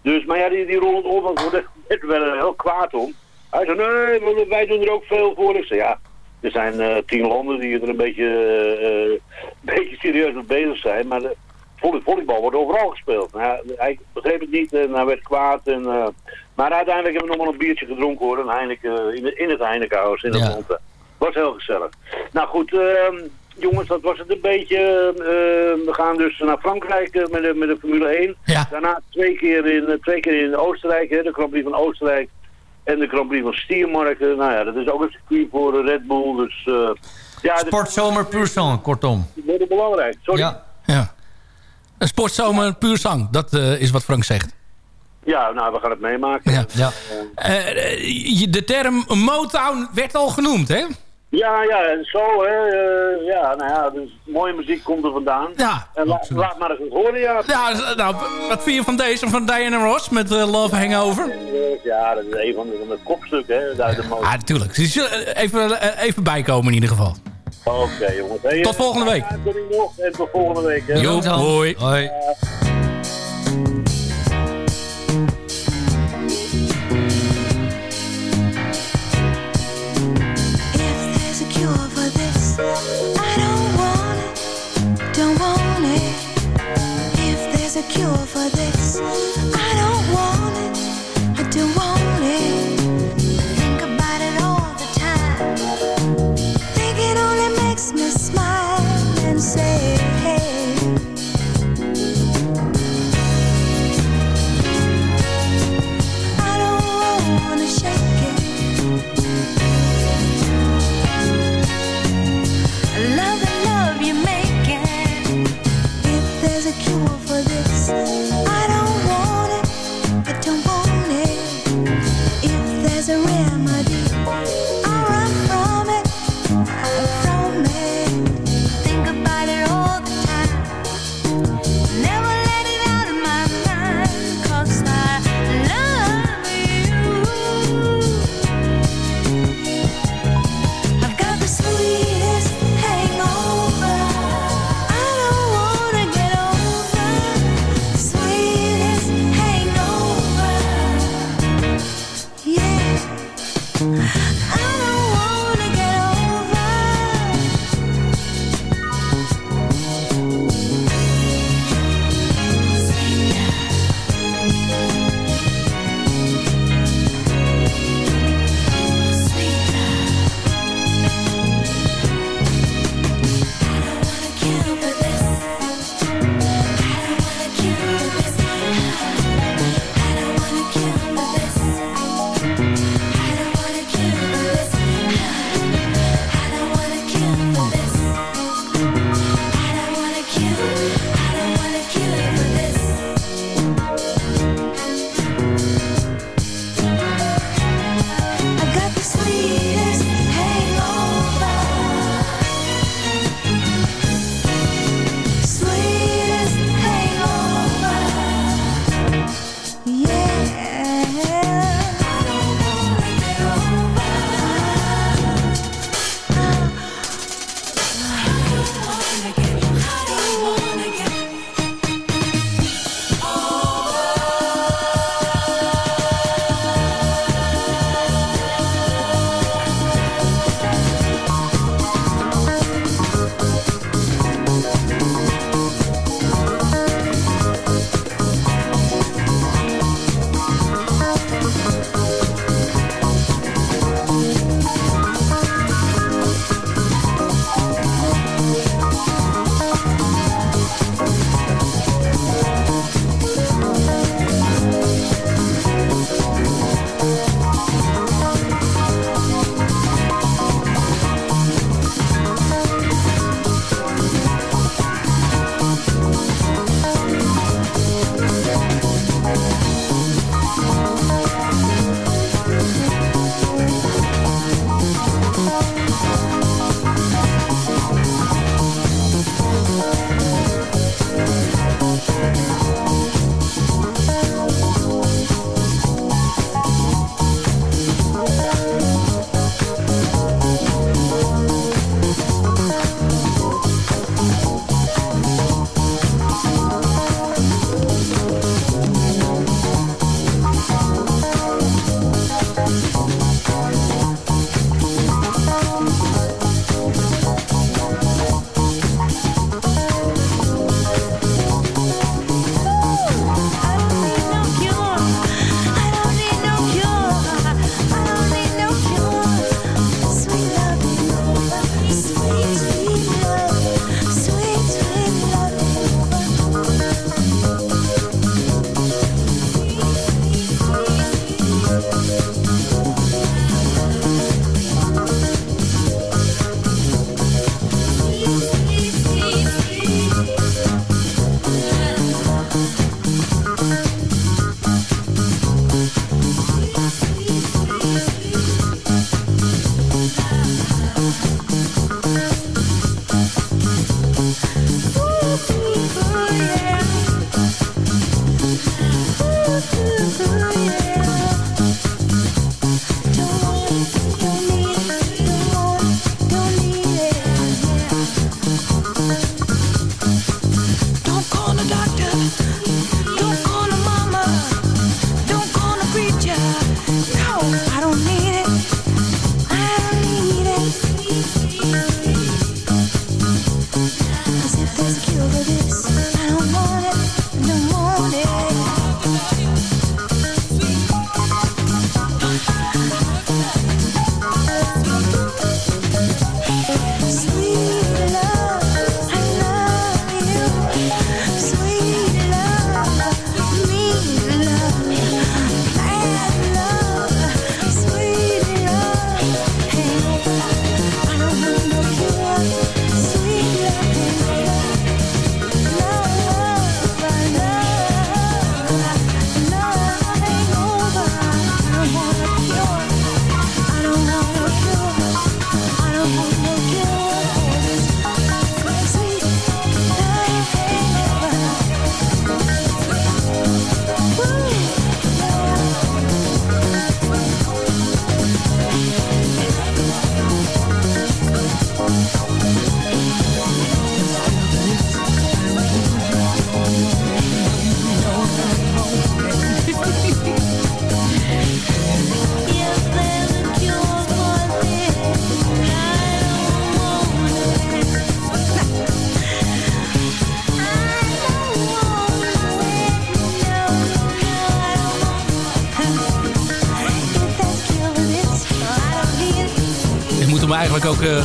Dus, maar ja, die, die Roland Oldmans wordt echt, wel heel kwaad om. Hij zei, nee, wij- wij doen er ook veel voor. Ik zei, ja, er zijn eh, tien landen die er een beetje, eh, een beetje serieus mee bezig zijn. Maar de volley- volleybal wordt overal gespeeld. Nou, ja, hij begreep het niet en hij werd kwaad. En, eh, maar uiteindelijk hebben we nog wel een biertje gedronken hoor. Heineken, in, de- in het Heinekenhuis in Ja. Atlanta. Was heel gezellig. Nou goed, ehm, jongens, dat was het een beetje. Ehm, we gaan dus naar Frankrijk eh, met, de, met de Formule 1. Daarna twee keer in, eh, twee keer in Oostenrijk, hè, de Grand Prix van Oostenrijk. En de Grand Prix van Stiermarken. Nou ja, dat is ook een circuit voor Red Bull. Dus eh ja, Sportzomer puur sang, kortom. dat belangrijk. Sorry. Ja. Ja. Een sportzomer puur zang. Dat eh, is wat Frank zegt. Ja, nou, we gaan het meemaken. Ja. Ja. Eh, de term Motown werd al genoemd, hè? Ja, ja, en zo, hè. eh, ja, nou ja, dus mooie muziek komt er vandaan. Ja, En la- laat maar eens horen, ja. Ja, dus, nou, wat vind je van deze, van Diana Ross met eh, Love Hangover? Ja, dat is een van de, van de kopstukken, hè. Daar de. Ja, natuurlijk. Dus, eh, even, eh, even bijkomen in ieder geval. Oké, jongens. Hey, Tot eh, volgende week. uitzending nog en tot volgende week, hè. Jo, hoi. Hoi. Cure for this,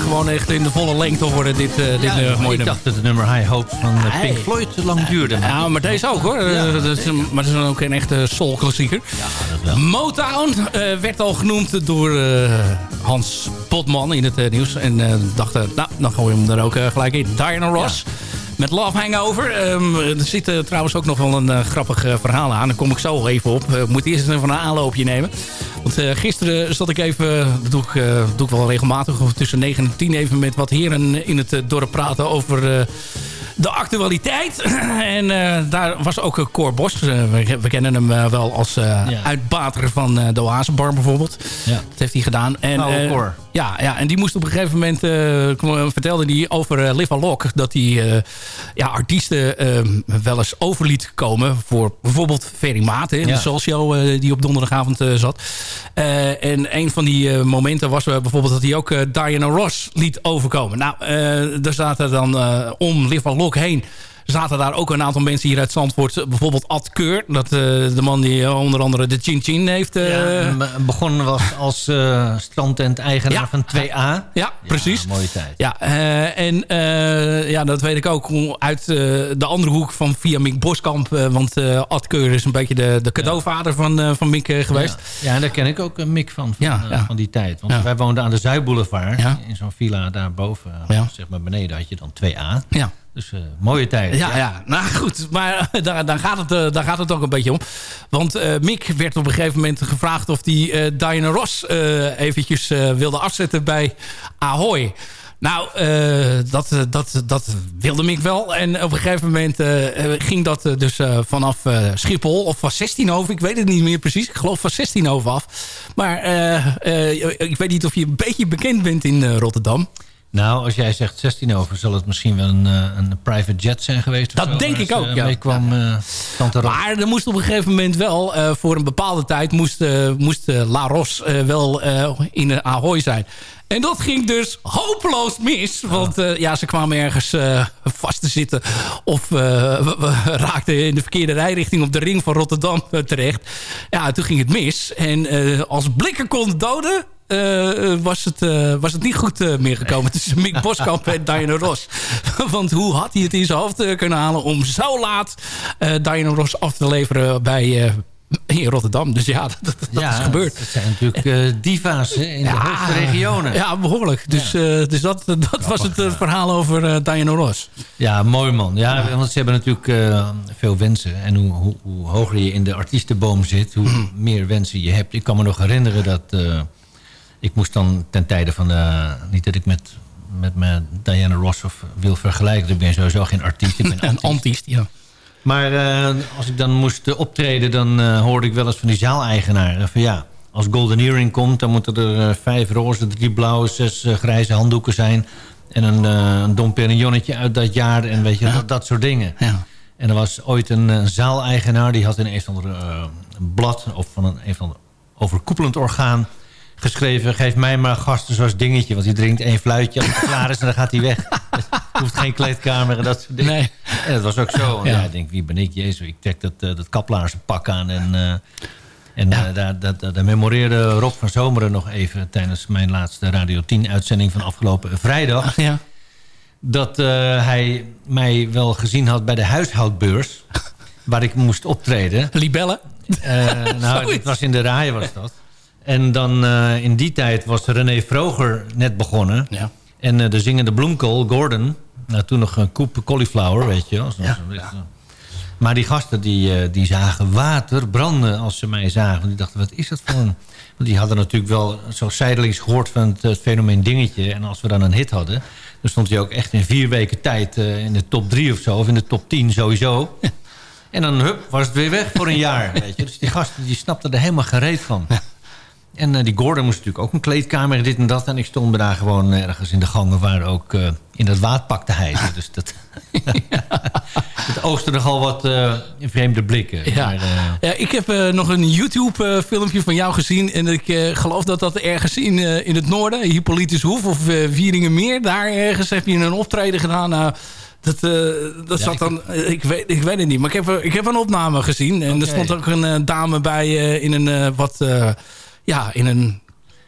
gewoon echt in de volle lengte horen. Dit, eh, dit Ja, eh, ik nummer. dacht dat het nummer High Hope van eh, Pink. Floyd te lang duurde. maar- Ja, maar deze ook hoor. Eh, dat is een, maar dat is dan ook een echte soul-klassieker. Motown eh, werd al genoemd door eh, Hans Potman in het eh, nieuws. En eh dachten, nou, dan gooien we hem er ook eh, gelijk in. Diana Ross. Met Love Hangover. Ehm, er zit eh, trouwens ook nog wel een eh, grappig eh, verhaal aan. Daar kom ik zo even op. Ik moet eerst even een aanloopje nemen. Want eh, gisteren zat ik even, dat doe ik, eh, doe ik wel regelmatig, tussen 9 en 10 even met wat heren in het eh, dorp praten over de actualiteit. en daar was ook Cor Bos. We, we kennen hem wel als Ja. uitbater van de Oasebar bijvoorbeeld. Ja. Dat heeft hij gedaan. En, eh, Cor. Ja, ja, en die moest op een gegeven moment... eh, kwam- vertelde hij over eh, Live Lock... dat hij eh, ja, artiesten eh, wel eens over liet komen... voor bijvoorbeeld Ferry Maat, hè, Ja. de eh, die op donderdagavond eh, zat. Eh, en een van die eh, momenten was eh, bijvoorbeeld... dat hij ook eh, Diana Ross liet overkomen. Nou, eh er zaten dan eh, om Live Lock heen zaten daar ook een aantal mensen hier uit Zandvoort. Bijvoorbeeld Ad Keur. Dat, eh, de man die eh, onder andere de Chin Chin heeft... eh, Ja, be- begonnen was als uh, strandtent-eigenaar Ja. van 2A. Ja, precies. mooie tijd. Ja, eh, en eh, ja, dat weet ik ook uit eh, de andere hoek van via Mick Boskamp. eh, want eh Ad Keur is een beetje de, de cadeauvader van, eh, van Mick eh, geweest. Ja, en daar ken ik ook een Mick van, van, eh, van die tijd. Want wij woonden aan de Zuidboulevard. In zo'n villa daarboven. Ja. Zeg maar beneden had je dan 2A. Ja. Dus eh, mooie tijd. Ja, ja, nou goed. Maar daar, daar, gaat het, eh, gaat het ook een beetje om. Want eh, Mick werd op een gegeven moment gevraagd... of hij eh, Diana Ross eh, eventjes eh, wilde afzetten bij Ahoy. Nou, eh, dat, eh, dat, dat wilde Mick wel. En op een gegeven moment eh, eh, ging dat eh, dus eh, vanaf eh, Schiphol... of van 16 over, ik weet het niet meer precies. Ik geloof van 16 over af. Maar eh, eh, ik weet niet of je een beetje bekend bent in eh, Rotterdam. Nou, als jij zegt 16 over, zal het misschien wel een, eh, een private jet zijn geweest. Dat zo, denk ik ook, eh, ja. kwam eh. Maar er moest op een gegeven moment wel, voor een bepaalde tijd, moest, moest La Ros wel in de Ahoy zijn. En dat ging dus hopeloos mis. Want ja, ze kwamen ergens vast te zitten. Of we, we raakten in de verkeerde rijrichting op de ring van Rotterdam terecht. Ja, toen ging het mis. En als blikken kon doden... eh, was, het, eh, was het niet goed eh, meer gekomen tussen Mick Boskamp en Diana Ross. Want hoe had hij het in zijn hoofd eh, kunnen halen... om zo laat eh Diana Ross af te leveren bij, eh, in Rotterdam. Dus ja, dat, dat, dat ja, is gebeurd. Het zijn natuurlijk eh, diva's in de hoogste regionen. Ja, behoorlijk. Dus, eh, dus dat, dat was het eh, verhaal over eh, Diana Ross. Ja, mooi man. Ja, want ze hebben natuurlijk eh, veel wensen. En hoe, hoe, hoe hoger je in de artiestenboom zit, hoe Mhm. meer wensen je hebt. Ik kan me nog herinneren dat... ik moest dan ten tijde van... de niet dat ik met, met mijn Diana Ross of wil vergelijken. Ik ben sowieso geen artiest. Ik ben Een antiest, ja. Maar eh, als ik dan moest eh, optreden... dan eh, hoorde ik wel eens van die zaaleigenaren... van ja, als Golden Earring komt... dan moeten er vijf roze, drie blauwe, zes grijze handdoeken zijn... en een, uh, een Dom Perignonnetje uit dat jaar... en weet je, dat, dat soort dingen. Ja. En er was ooit een uh, zaaleigenaar... die had in een of ander uh, blad... of van een, een of ander overkoepelend orgaan geschreven... geef mij maar gasten zoals dingetje... want die drinkt één fluitje als het klaar is en dan gaat hij weg. hoeft geen kleedkamer en dat soort dingen. Nee. En dat was ook zo. Ja. ja. ik denk, wie ben ik? Jezus, ik trek dat, uh, dat kaplaarzenpak aan. En, uh, en ja. uh, daar, daar, daar memoreerde Rob van Zomeren nog even... tijdens mijn laatste Radio 10-uitzending van afgelopen vrijdag... Ja. dat hij mij wel gezien had bij de huishoudbeurs... waar ik moest optreden. Libellen? nou, het was in de rij was dat. En dan in die tijd was René Vroger net begonnen... Ja. En uh, de zingende bloemkool, Gordon... Nou, toen nog een koep cauliflower, weet je wel. Ja, ja. Maar die gasten die, uh, die zagen water branden als ze mij zagen. Die dachten, wat is dat voor een... Want die hadden natuurlijk wel zo zijdelings gehoord van het, het, fenomeen dingetje. En als we dan een hit hadden... dan stond hij ook echt in vier weken tijd uh, in de top drie of zo. Of in de top 10 sowieso. En dan hup, was het weer weg voor een jaar. Weet je? Dus die gasten die snapten er helemaal gereed van. En uh, die Gordon moest natuurlijk ook een kleedkamer en dit en dat. En ik stond daar gewoon ergens in de gangen waar ook uh, in dat waad te hijsen. Dus dat, het oogste nogal wat uh, vreemde blikken. Ja. Maar, ja, ik heb nog een YouTube filmpje van jou gezien. En ik geloof dat dat ergens in, in het noorden, Hippolytus Hoef of Vieringenmeer. Daar ergens heb je een optreden gedaan. Nou, dat, dat ja, zat dan, ik, ik, weet, ik weet het niet. Maar ik heb, ik heb een opname gezien. En okay. er stond ook een dame bij in een wat ja, in een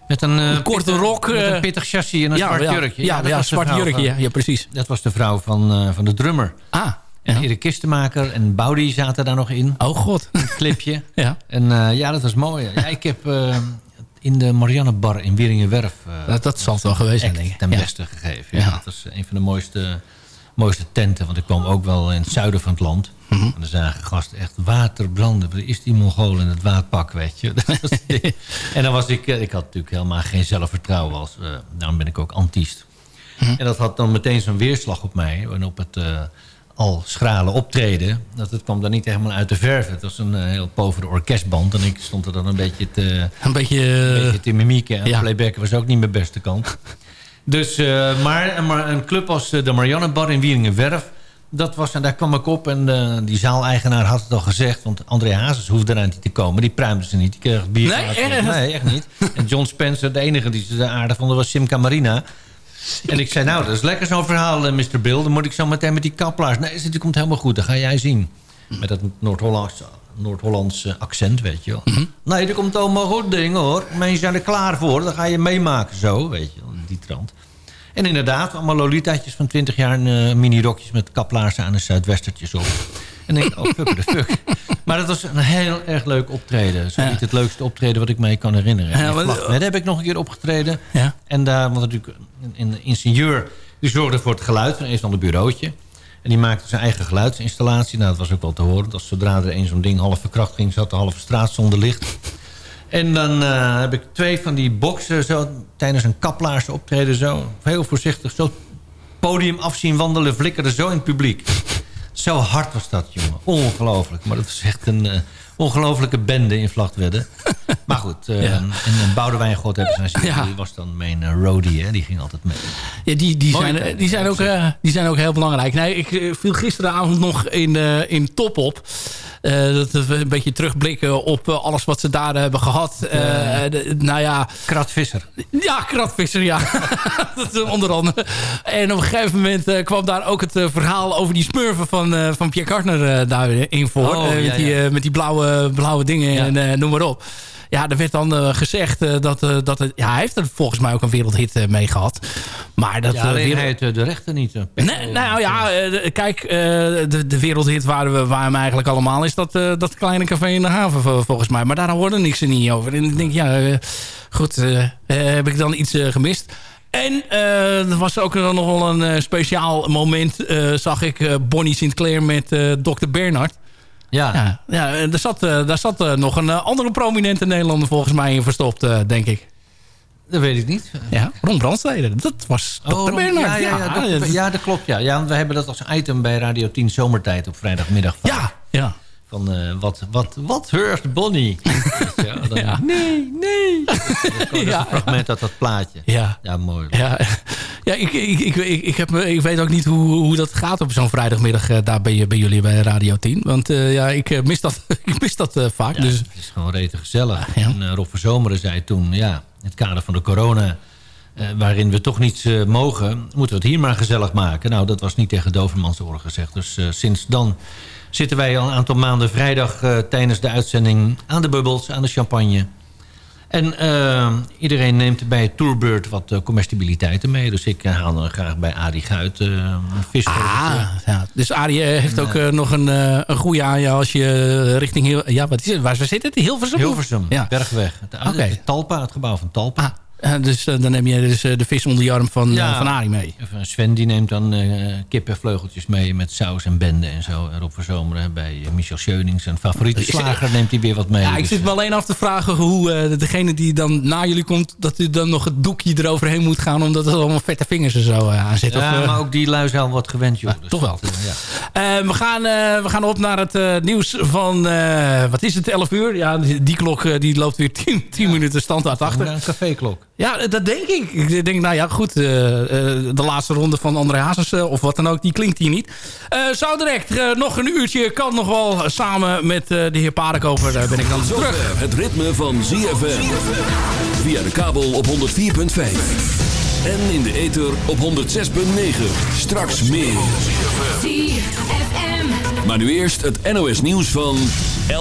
Met een, eh, korte pittig- rok. Met eh, een pittig chassis en een ja, zwart ja. jurkje. Ja, ja, zwart jurkje, van- ja, ja, precies. Dat was de vrouw van, eh, van de drummer. Ah, En Erik Kistenmaker en Boudi zaten daar nog in. Oh god. Een clipje. Ja. En ja, dat was mooi. Ja, ik heb in de Marianne Bar in Wieringenwerf... Dat, dat zal het wel geweest zijn, denk ik. ten beste gegeven. Ja. Ja. Dat was een van de mooiste, mooiste tenten. Want ik kwam ook wel in het zuiden van het land. Mhm. En dan zagen gasten echt waterbranden. Wat is die Mongool in het waadpak, weet je. En dan was ik... eh, Ik had natuurlijk helemaal geen zelfvertrouwen. Als, eh, daarom ben ik ook antiest. Mhm. En dat had dan meteen zo'n weerslag op mij. En op het... eh, al schrale optreden. Dat het kwam dan niet helemaal uit de verf. Het was een heel povere orkestband. En ik stond er dan een beetje te, Een beetje... een beetje te mimieken. En ja. playbacken was ook niet mijn beste kant. Dus, maar, maar een club als de Marianne Bar in Wieringenwerf... Dat was, en daar kwam ik op en eh, die zaaleigenaar had het al gezegd... want André Hazes hoefde daar niet te komen. Die pruimde ze niet. Die kreeg bier. Nee, echt? Nee, echt niet. En John Spencer, de enige die ze aardig vonden... was Simca Marina. En ik zei, nou, dat is lekker zo'n verhaal, eh, Mr. Bill. Dan moet ik zo meteen met die kaplaars... Nee, het komt helemaal goed, dat ga jij zien. Met dat Noord-Hollands Noord-Hollands eh, accent, weet je wel. Mhm. Nee, dat komt allemaal goed, ding, hoor. Mensen zijn er klaar voor, dan ga je meemaken zo, weet je wel, die trant. En inderdaad, allemaal lolitaatjes van 20 jaar... in eh, mini-rokjes met kaplaarzen aan en zuidwestertjes op. En ik, oh, fuck de fuck. Maar dat was een heel erg leuk optreden. Zo Ja. niet het leukste optreden wat ik mij kan herinneren. Ja, heb ik nog een keer opgetreden. Ja. En daar, want natuurlijk, een, ingenieur... die zorgde voor het geluid van een van de bureautje. En die maakte zijn eigen geluidsinstallatie. Nou, dat was ook wel te horen. Dat zodra er een zo'n ding half verkracht ging... zat de halve straat zonder licht. En dan eh, heb ik twee van die boxen zo, tijdens een kaplaarse optreden zo... heel voorzichtig zo podium afzien wandelen... flikkerde zo in het publiek. Zo hard was dat, jongen. Ongelooflijk. Maar dat was echt een eh, ongelofelijke bende in Vlachtwedde. Maar goed, eh, Ja. en en Boudewijn God hebben Ja. Die was dan mijn eh, roadie, hè. Die ging altijd mee. Ja, die, die, Mooi, zijn, die, zijn ook, die zijn ook heel belangrijk. Nee, ik viel gisteravond nog in, in top op. Eh, dat we een beetje terugblikken op eh, alles wat ze daar hebben gehad. Eh, de- nou ja... Kratvisser. Ja, kratvisser, ja. dat is onder andere. En op een gegeven moment kwam daar ook het verhaal over die smurfen van, van Pierre Kartner daarin voor. Oh, ja, met, die, ja. met die blauwe, blauwe dingen Ja. en noem maar op. Ja, er werd dan eh, gezegd eh, dat, eh, dat het... Ja, hij heeft er volgens mij ook een wereldhit mee gehad. Maar dat... Ja, alleen wereld- hij heeft eh, de rechten niet. Nee, nou ja, kijk, de, de wereldhit waar we waar hem eigenlijk allemaal is... dat, dat kleine café in de haven vol- volgens mij. Maar daar hoorde niks er niet over. En ik denk, ja, goed, heb ik dan iets gemist? En eh, er was ook nog wel een speciaal moment, zag ik Bonnie Sinclair met Dr. Bernard. Ja. Ja, ja daar zat, eh, daar zat eh, nog een eh, andere prominente Nederlander volgens mij in verstopt, denk ik. Dat weet ik niet. Ja, Ron Brandsteder. Dat was Dr. Oh, Bernard. Ja, ja, ja, dat- dat, ja, dat klopt. Ja. Ja, want we hebben dat als item bij Radio 10 Zomertijd op vrijdagmiddag. Van, ja, ja. Van wat, wat, wat heurt Bonnie? ja, dan, Ja. Nee, nee. Dat is Ja. een fragment uit dat plaatje. Ja. Ja, mooi. Ja, ja ik, ik, ik, ik, ik, heb, ik weet ook niet hoe, hoe dat gaat op zo'n vrijdagmiddag eh, daar bij, bij jullie bij Radio 10. Want eh, ja, ik eh, mis dat, ik mis dat vaak. Ja, dus, Het is gewoon rete gezellig. En eh, Rob Verzomeren zei toen, ja, in het kader van de corona... waarin we toch niets mogen, moeten we het hier maar gezellig maken. Nou, dat was niet tegen Dovermans oren gezegd. Dus sinds dan zitten wij al een aantal maanden vrijdag... tijdens de uitzending aan de bubbels, aan de champagne... En eh, iedereen neemt bij het Tourbeurt wat eh, comestibiliteiten mee. Dus ik eh, haal dan graag bij Adi Guit eh, een visvogeltje. ah, ja. dus eh, heeft ook nog een, een goede aan je als je richting... Heel, ja, wat is het? Waar zit het? Hilversum? Hilversum, Ja. Bergweg. Het, Talpa, het gebouw van Talpa. Eh, dus eh, dan neem je dus eh, de vis onder je arm van, Ja. eh, van Arie mee. Sven die neemt dan eh kippenvleugels mee met saus en bende en zo. En Rob Verzomeren bij eh, Michel Scheuning. Zijn favoriete slager neemt hij weer wat mee. Ja, ik Dus, zit me alleen af te vragen hoe eh, degene die dan na jullie komt... dat u dan nog het doekje eroverheen moet gaan... omdat er allemaal vette vingers er zo eh, aan zitten. ja, Of, eh, maar ook die lui zijn wat gewend, joh. Dus toch wel. eh, ja. Eh, we, gaan, eh, we gaan op naar het eh, nieuws van, eh, wat is het, 11 uur? Ja, die, klok eh, die loopt weer 10, 10 minuten standaard achter. Een caféklok. Ja, dat denk ik. Ik denk, nou ja, goed. eh, eh, de laatste ronde van André Hazes eh, of wat dan ook, die klinkt hier niet. Eh zo direct, eh, nog een uurtje kan nog wel samen met eh, de heer Paardenkoper. Daar ben ik dan terug. Zover het ritme van ZFM. Via de kabel op 104.5. En in de ether op 106.9. Straks meer. Maar nu eerst het NOS nieuws van